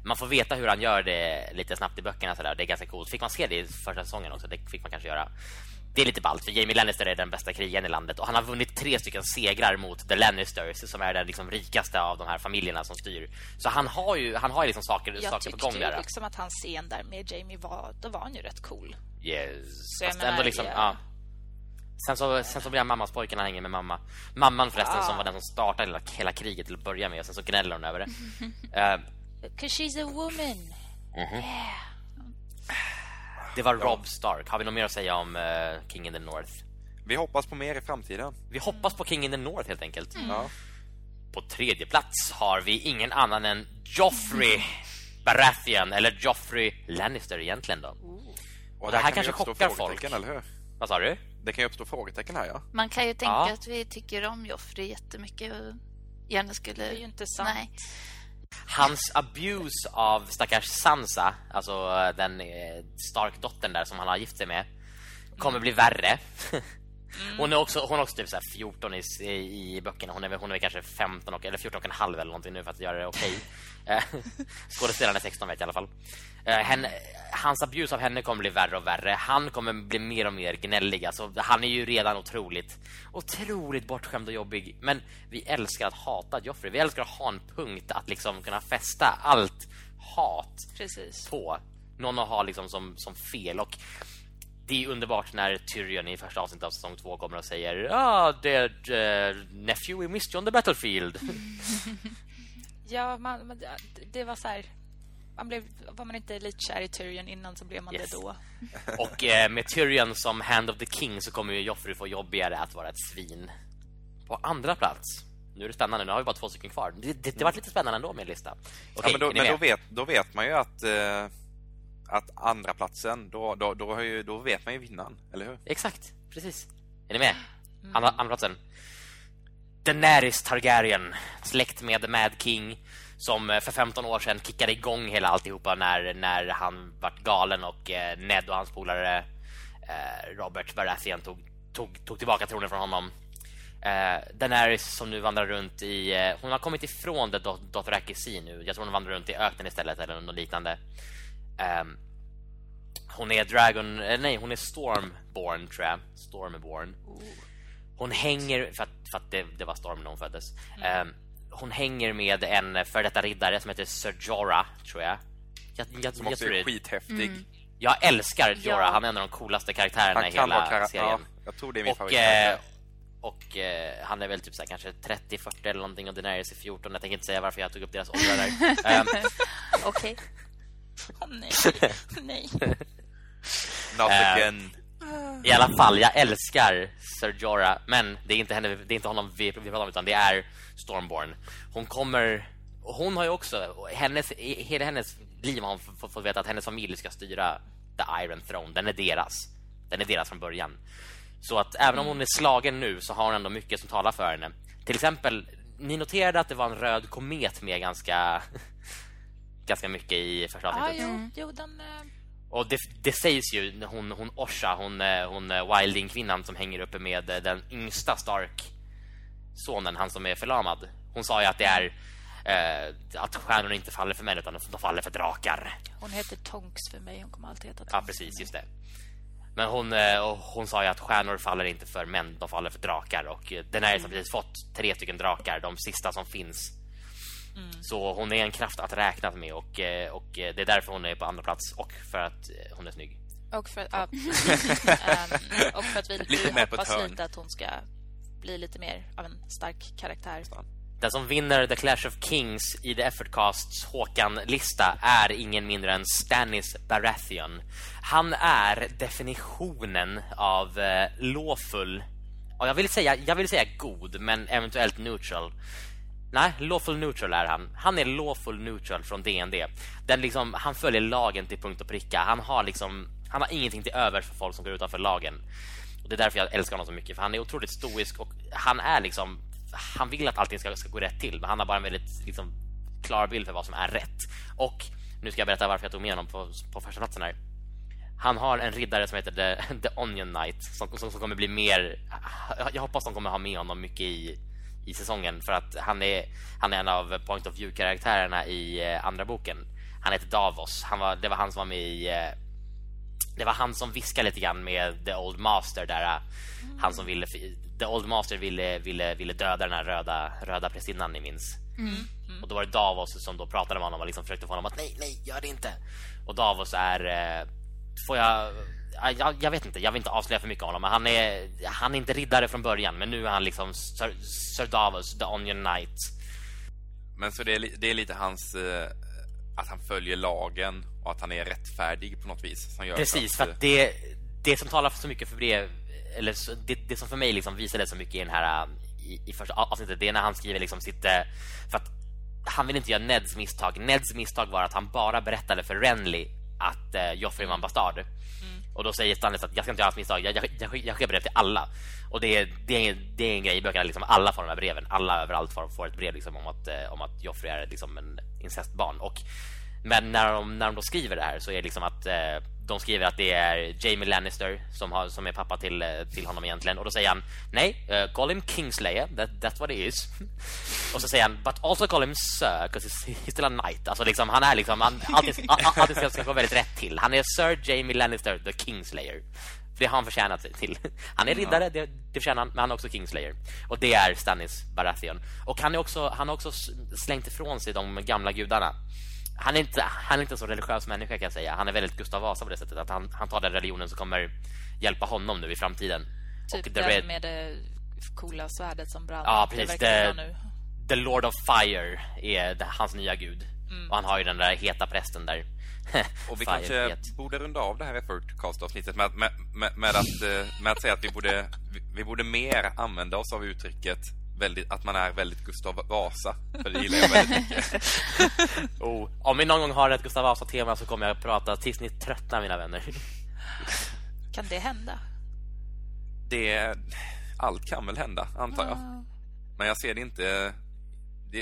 Man får veta hur han gör det lite snabbt i böckerna så där. Det är ganska coolt. Fick man se det i första säsongen också? Det fick man kanske göra. Det är lite ballt för Jamie Lannister är den bästa krigaren i landet och han har vunnit tre stycken segrar mot The Lannisters som är den liksom rikaste av de här familjerna som styr. Så han har ju han har ju liksom saker, jag saker på tyckte gång ju där. liksom att hans scen där med Jamie var, då var han ju rätt cool. Yes. Så jag menar, ändå liksom, ja. Sen så, sen så blir han mammas pojken, han hänger med mamma. Mamman förresten Ah. som var den som startade hela, hela kriget till att börja med och sen så gnäller hon över det. Eh, Cause she's a woman. det var Rob Stark. Har vi något mer att säga om eh, King in the North? Vi hoppas på mer i framtiden. Vi hoppas på King in the North helt enkelt. Ja. På tredje plats har vi ingen annan än Joffrey Baratheon, eller Joffrey Lannister egentligen då. Och det här kan kanske ju uppstå chockar folk. eller hur? Vad sa du? Det kan ju uppstå frågetecken här, ja. man kan ju tänka Ja. att vi tycker om Joffrey jättemycket och gärna skulle... Det är ju inte sant. Nej. Hans abuse av stackars Sansa, alltså eh, den eh, Stark-dottern där som han har gift sig med, kommer bli värre. Hon är också, hon är också typ så här 14 i, i böckerna. Hon är, hon är kanske 15 och, eller 14 och en halv eller någonting nu för att göra det okej. Eh, Skådespelaren är 16 vet jag i alla fall. Eh, henne, hans abuse av henne kommer bli värre och värre. Han kommer bli mer och mer gnällig. Alltså, han är ju redan otroligt, otroligt bortskämd och jobbig. Men vi älskar att hata Joffrey. Vi älskar att ha en punkt att liksom kunna fästa allt hat Precis. på. Någon har liksom som, som fel och det är underbart när Tyrion i första avsnittet av säsong två kommer och säger Ja, ah, dear uh, nephew, we missed you on the battlefield. Ja, man, man, det- det var så här... Man blev, var man inte lite kär i Tyrion innan så blev man Yes. det då. och eh, med Tyrion som Hand of the King så kommer ju Joffrey få jobbigare att vara ett svin. På andra plats, nu är det spännande. Nu har vi bara två stycken kvar. Det, det, det var lite spännande ändå med lista. Okej, ja, men då, är men då, vet, då vet man ju att, eh, att andra platsen då, då, då, har ju, då vet man ju vinnaren, eller hur? Exakt, precis. Är ni med? Andra, andra platsen. Daenerys Targaryen, släkt med Mad King som eh, för 15 år sedan kickade igång hela alltihopa när, när han vart galen och eh, Ned och hans polare eh, Robert Baratheon tog, tog, tog tillbaka tronen från honom. Eh, Daenerys som nu vandrar runt i... Eh, hon har kommit ifrån The Dot- Dothraki Sea nu. Jag tror hon vandrar runt i öknen istället eller något liknande. Ehm, hon är Dragon... Eh, nej, hon är Stormborn, tror jag. Stormborn. Hon hänger... För att, för att det, det var Storm när hon föddes. Ehm, hon hänger med en för detta riddare som heter Ser Jorah, tror jag. Jag, jag, Som jag, också tror är skithäftig. jag älskar Jorah. Ja. Han är en av de coolaste karaktärerna Han i hela karaktär. serien. Ja, jag tror det är min Och, eh, och eh, han är väl typ så här, kanske 30-40 eller någonting och Daenerys är 14. Jag tänker inte säga varför jag tog upp deras åldrar där. Ehm, Okej. Åh, nej. nej. Not eh, again. I alla fall, jag älskar Ser Jorah Men det är inte, henne, det är inte honom vi, vi pratar om Utan det är Stormborn Hon kommer Hon har ju också hennes, Hela hennes liv har hon fått veta att hennes familj ska styra The Iron Throne Den är deras Den är deras från början Så att även om hon är slagen nu Så har hon ändå mycket som talar för henne Till exempel Ni noterade att det var en röd komet med ganska Ganska mycket i första Ah, avsnittet jo, jo, den... eh, och det, det sägs ju, hon, hon Osha, hon, eh, hon eh, Wilding-kvinnan som hänger uppe med den yngsta Stark-sonen, han som är förlamad. Hon sa ju att det är eh, att stjärnor inte faller för män utan de faller för drakar. Hon heter Tonks för mig. Hon kommer alltid heta Tonks. Ja, precis, just det. Men hon, hon sa ju att stjärnor faller inte för män, de faller för drakar. Och den här har precis fått tre stycken drakar, de sista som finns. Så hon är en kraft att räkna med och, eh, och eh, det är därför hon är på andra plats och för att eh, hon är snygg. Och för, ja, Ehm, och för att vi, Lite vi mer på ett hoppas lite att hon ska bli lite mer av en stark karaktär. Den som vinner The Clash of Kings i The Effortcasts Håkan-lista är ingen mindre än Stannis Baratheon. Han är definitionen av eh, lawful... Och jag, vill säga, jag vill säga god, men eventuellt neutral. Nej, lawful neutral är han. Han är lawful neutral från DND. Den liksom, han följer lagen till punkt och pricka. Han har liksom han har ingenting till övers för folk som går utanför lagen. Och det är därför jag älskar honom så mycket för han är otroligt stoisk och han är liksom han vill att allting ska, ska gå rätt till men han har bara en väldigt liksom, klar bild för vad som är rätt. Och nu ska jag berätta varför jag tog med honom på, på första platsen här. Han har en riddare som heter The, The Onion Knight som, som, som kommer bli mer... Jag, jag hoppas de kommer ha med honom mycket i, i säsongen för att han är, han är en av point of view-karaktärerna i eh, andra boken. Han heter Davos. Han var, det var han som var med i... Eh, det var han som viskade lite grann med The Old Master där eh, han som ville The Old Master ville, ville, ville döda den här röda, röda prästinnan ni minns. Och då var det Davos som då pratade med honom och liksom försökte få honom att nej, nej, gör det inte. Och Davos är får jag ja, jag, jag vet inte, jag vill inte avslöja för mycket om honom men han är han är inte riddare från början men nu är han liksom Sir, Sir Davos, the Onion Knight. Men så det är, det är lite hans... Eh, att han följer lagen och att han är rättfärdig på något vis. Som gör Precis, så för att det, det som talar så mycket för det eller så, det, det som för mig liksom visade så mycket i den här i, i första avsnittet det är när han skriver liksom sitt eh, för att han vill inte göra Neds misstag. Neds misstag var att han bara berättade för Renly att eh, Joffrey var en bastard. Och då säger Stanley att jag ska inte göra hans misstag. Jag, jag, jag, jag skickar brev till alla. Och det är, det är, det är en grej i böckerna. Liksom, alla får de här breven. Alla överallt får, får ett brev liksom, om, att, eh, om att Joffrey är liksom en incestbarn. Och, men när de, när de då skriver det här så är det liksom att eh, de skriver att det är Jamie Lannister som, har, som är pappa till, eh, till honom egentligen. Och då säger han nej, uh, call him Kingslayer. That, that's what it is. Och så säger han but also call him Sir because he's, he's still a knight. Alltså liksom, han är liksom, han, allting, all- allting ska, ska gå väldigt rätt till. Han är Sir Jamie Lannister, the Kingslayer. För det har han förtjänat till. Han är riddare, det, det förtjänar han, men han är också Kingslayer. Och det är Stannis Baratheon. Och han, är också, han har också slängt ifrån sig de gamla gudarna. Han är, inte, han är inte en så religiös människa kan jag säga. Han är väldigt Gustav Vasa på det sättet. Att han, han tar den religionen som kommer hjälpa honom nu i framtiden. Typ och den The Red, med det coola svärdet som brann. Ja, precis. nu. The Lord of Fire är det- hans nya gud. Och han har ju den där heta prästen där. Och vi Fire kanske het. borde runda av det här Effortcast-avsnittet med, med, med, med, att, eh, med att säga att vi borde, vi, vi borde mer använda oss av uttrycket väldigt, att man är väldigt Gustav Vasa. För det gillar jag väldigt mycket. oh, om vi någon gång har ett Gustav Vasa-tema så kommer jag att prata tills ni tröttnar, mina vänner. Kan det hända? Det, allt kan väl hända, antar jag. Ja. Men jag ser det inte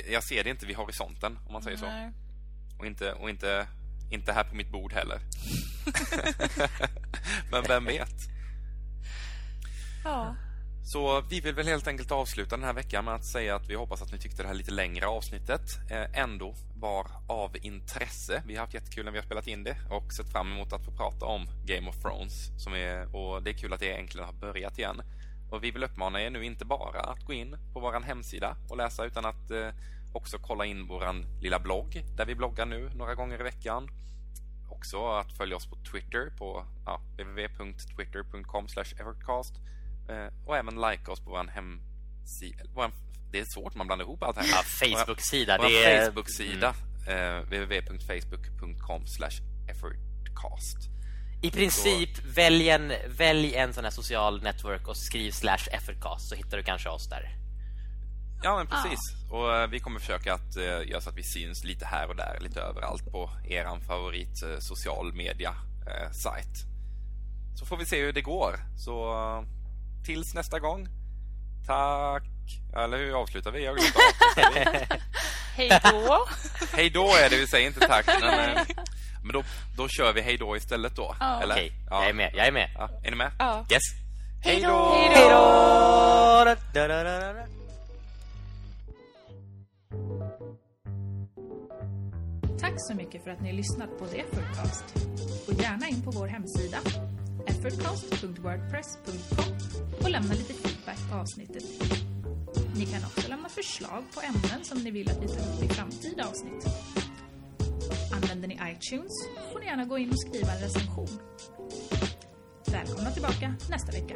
jag ser det inte vid horisonten om man säger Nej. så. Och inte och inte inte här på mitt bord heller. Men vem vet? Ja. Så vi vill väl helt enkelt avsluta den här veckan med att säga att vi hoppas att ni tyckte det här lite längre avsnittet eh, ändå var av intresse. Vi har haft jättekul när vi har spelat in det och sett fram emot att få prata om Game of Thrones som är, och det är kul att det äntligen har börjat igen. Och vi vill uppmana er nu inte bara att gå in på vår hemsida och läsa utan att eh, också kolla in vår lilla blogg där vi bloggar nu några gånger i veckan. Också att följa oss på Twitter på ja, www.twitter.com effortcast och även like oss på vår hemsida. Vår, det är svårt, man blandar ihop allt här. Ja, Facebook-sida. Vår Det är... Facebook-sida eh, www.facebook.com effortcast. I princip, välj en, välj en sån här social network och skriv slash effortcast så hittar du kanske oss där. Ja, men precis. Och eh, vi kommer försöka att eh, göra så att vi syns lite här och där, lite överallt på eran favorit eh, social media eh, sajt. Så får vi se hur det går. Så eh, tills nästa gång. Tack. Eller hur avslutar vi? Jag glömde. Hej då. hej då är det vi säger, inte tack. Men, eh, men då, då kör vi hej då istället då. Ja. Eller? Okej, Ja. jag är med. Jag är med. Ja, är ni med? Ja. Yes. Hej då! Hej då. Tack så mycket för att ni har lyssnat på The Effortcast. Gå gärna in på vår hemsida, effortcast.wordpress.com och lämna lite feedback på avsnittet. Ni kan också lämna förslag på ämnen som ni vill att vi tar upp i framtida avsnitt. Använder ni iTunes får ni gärna gå in och skriva en recension. Välkomna tillbaka nästa vecka.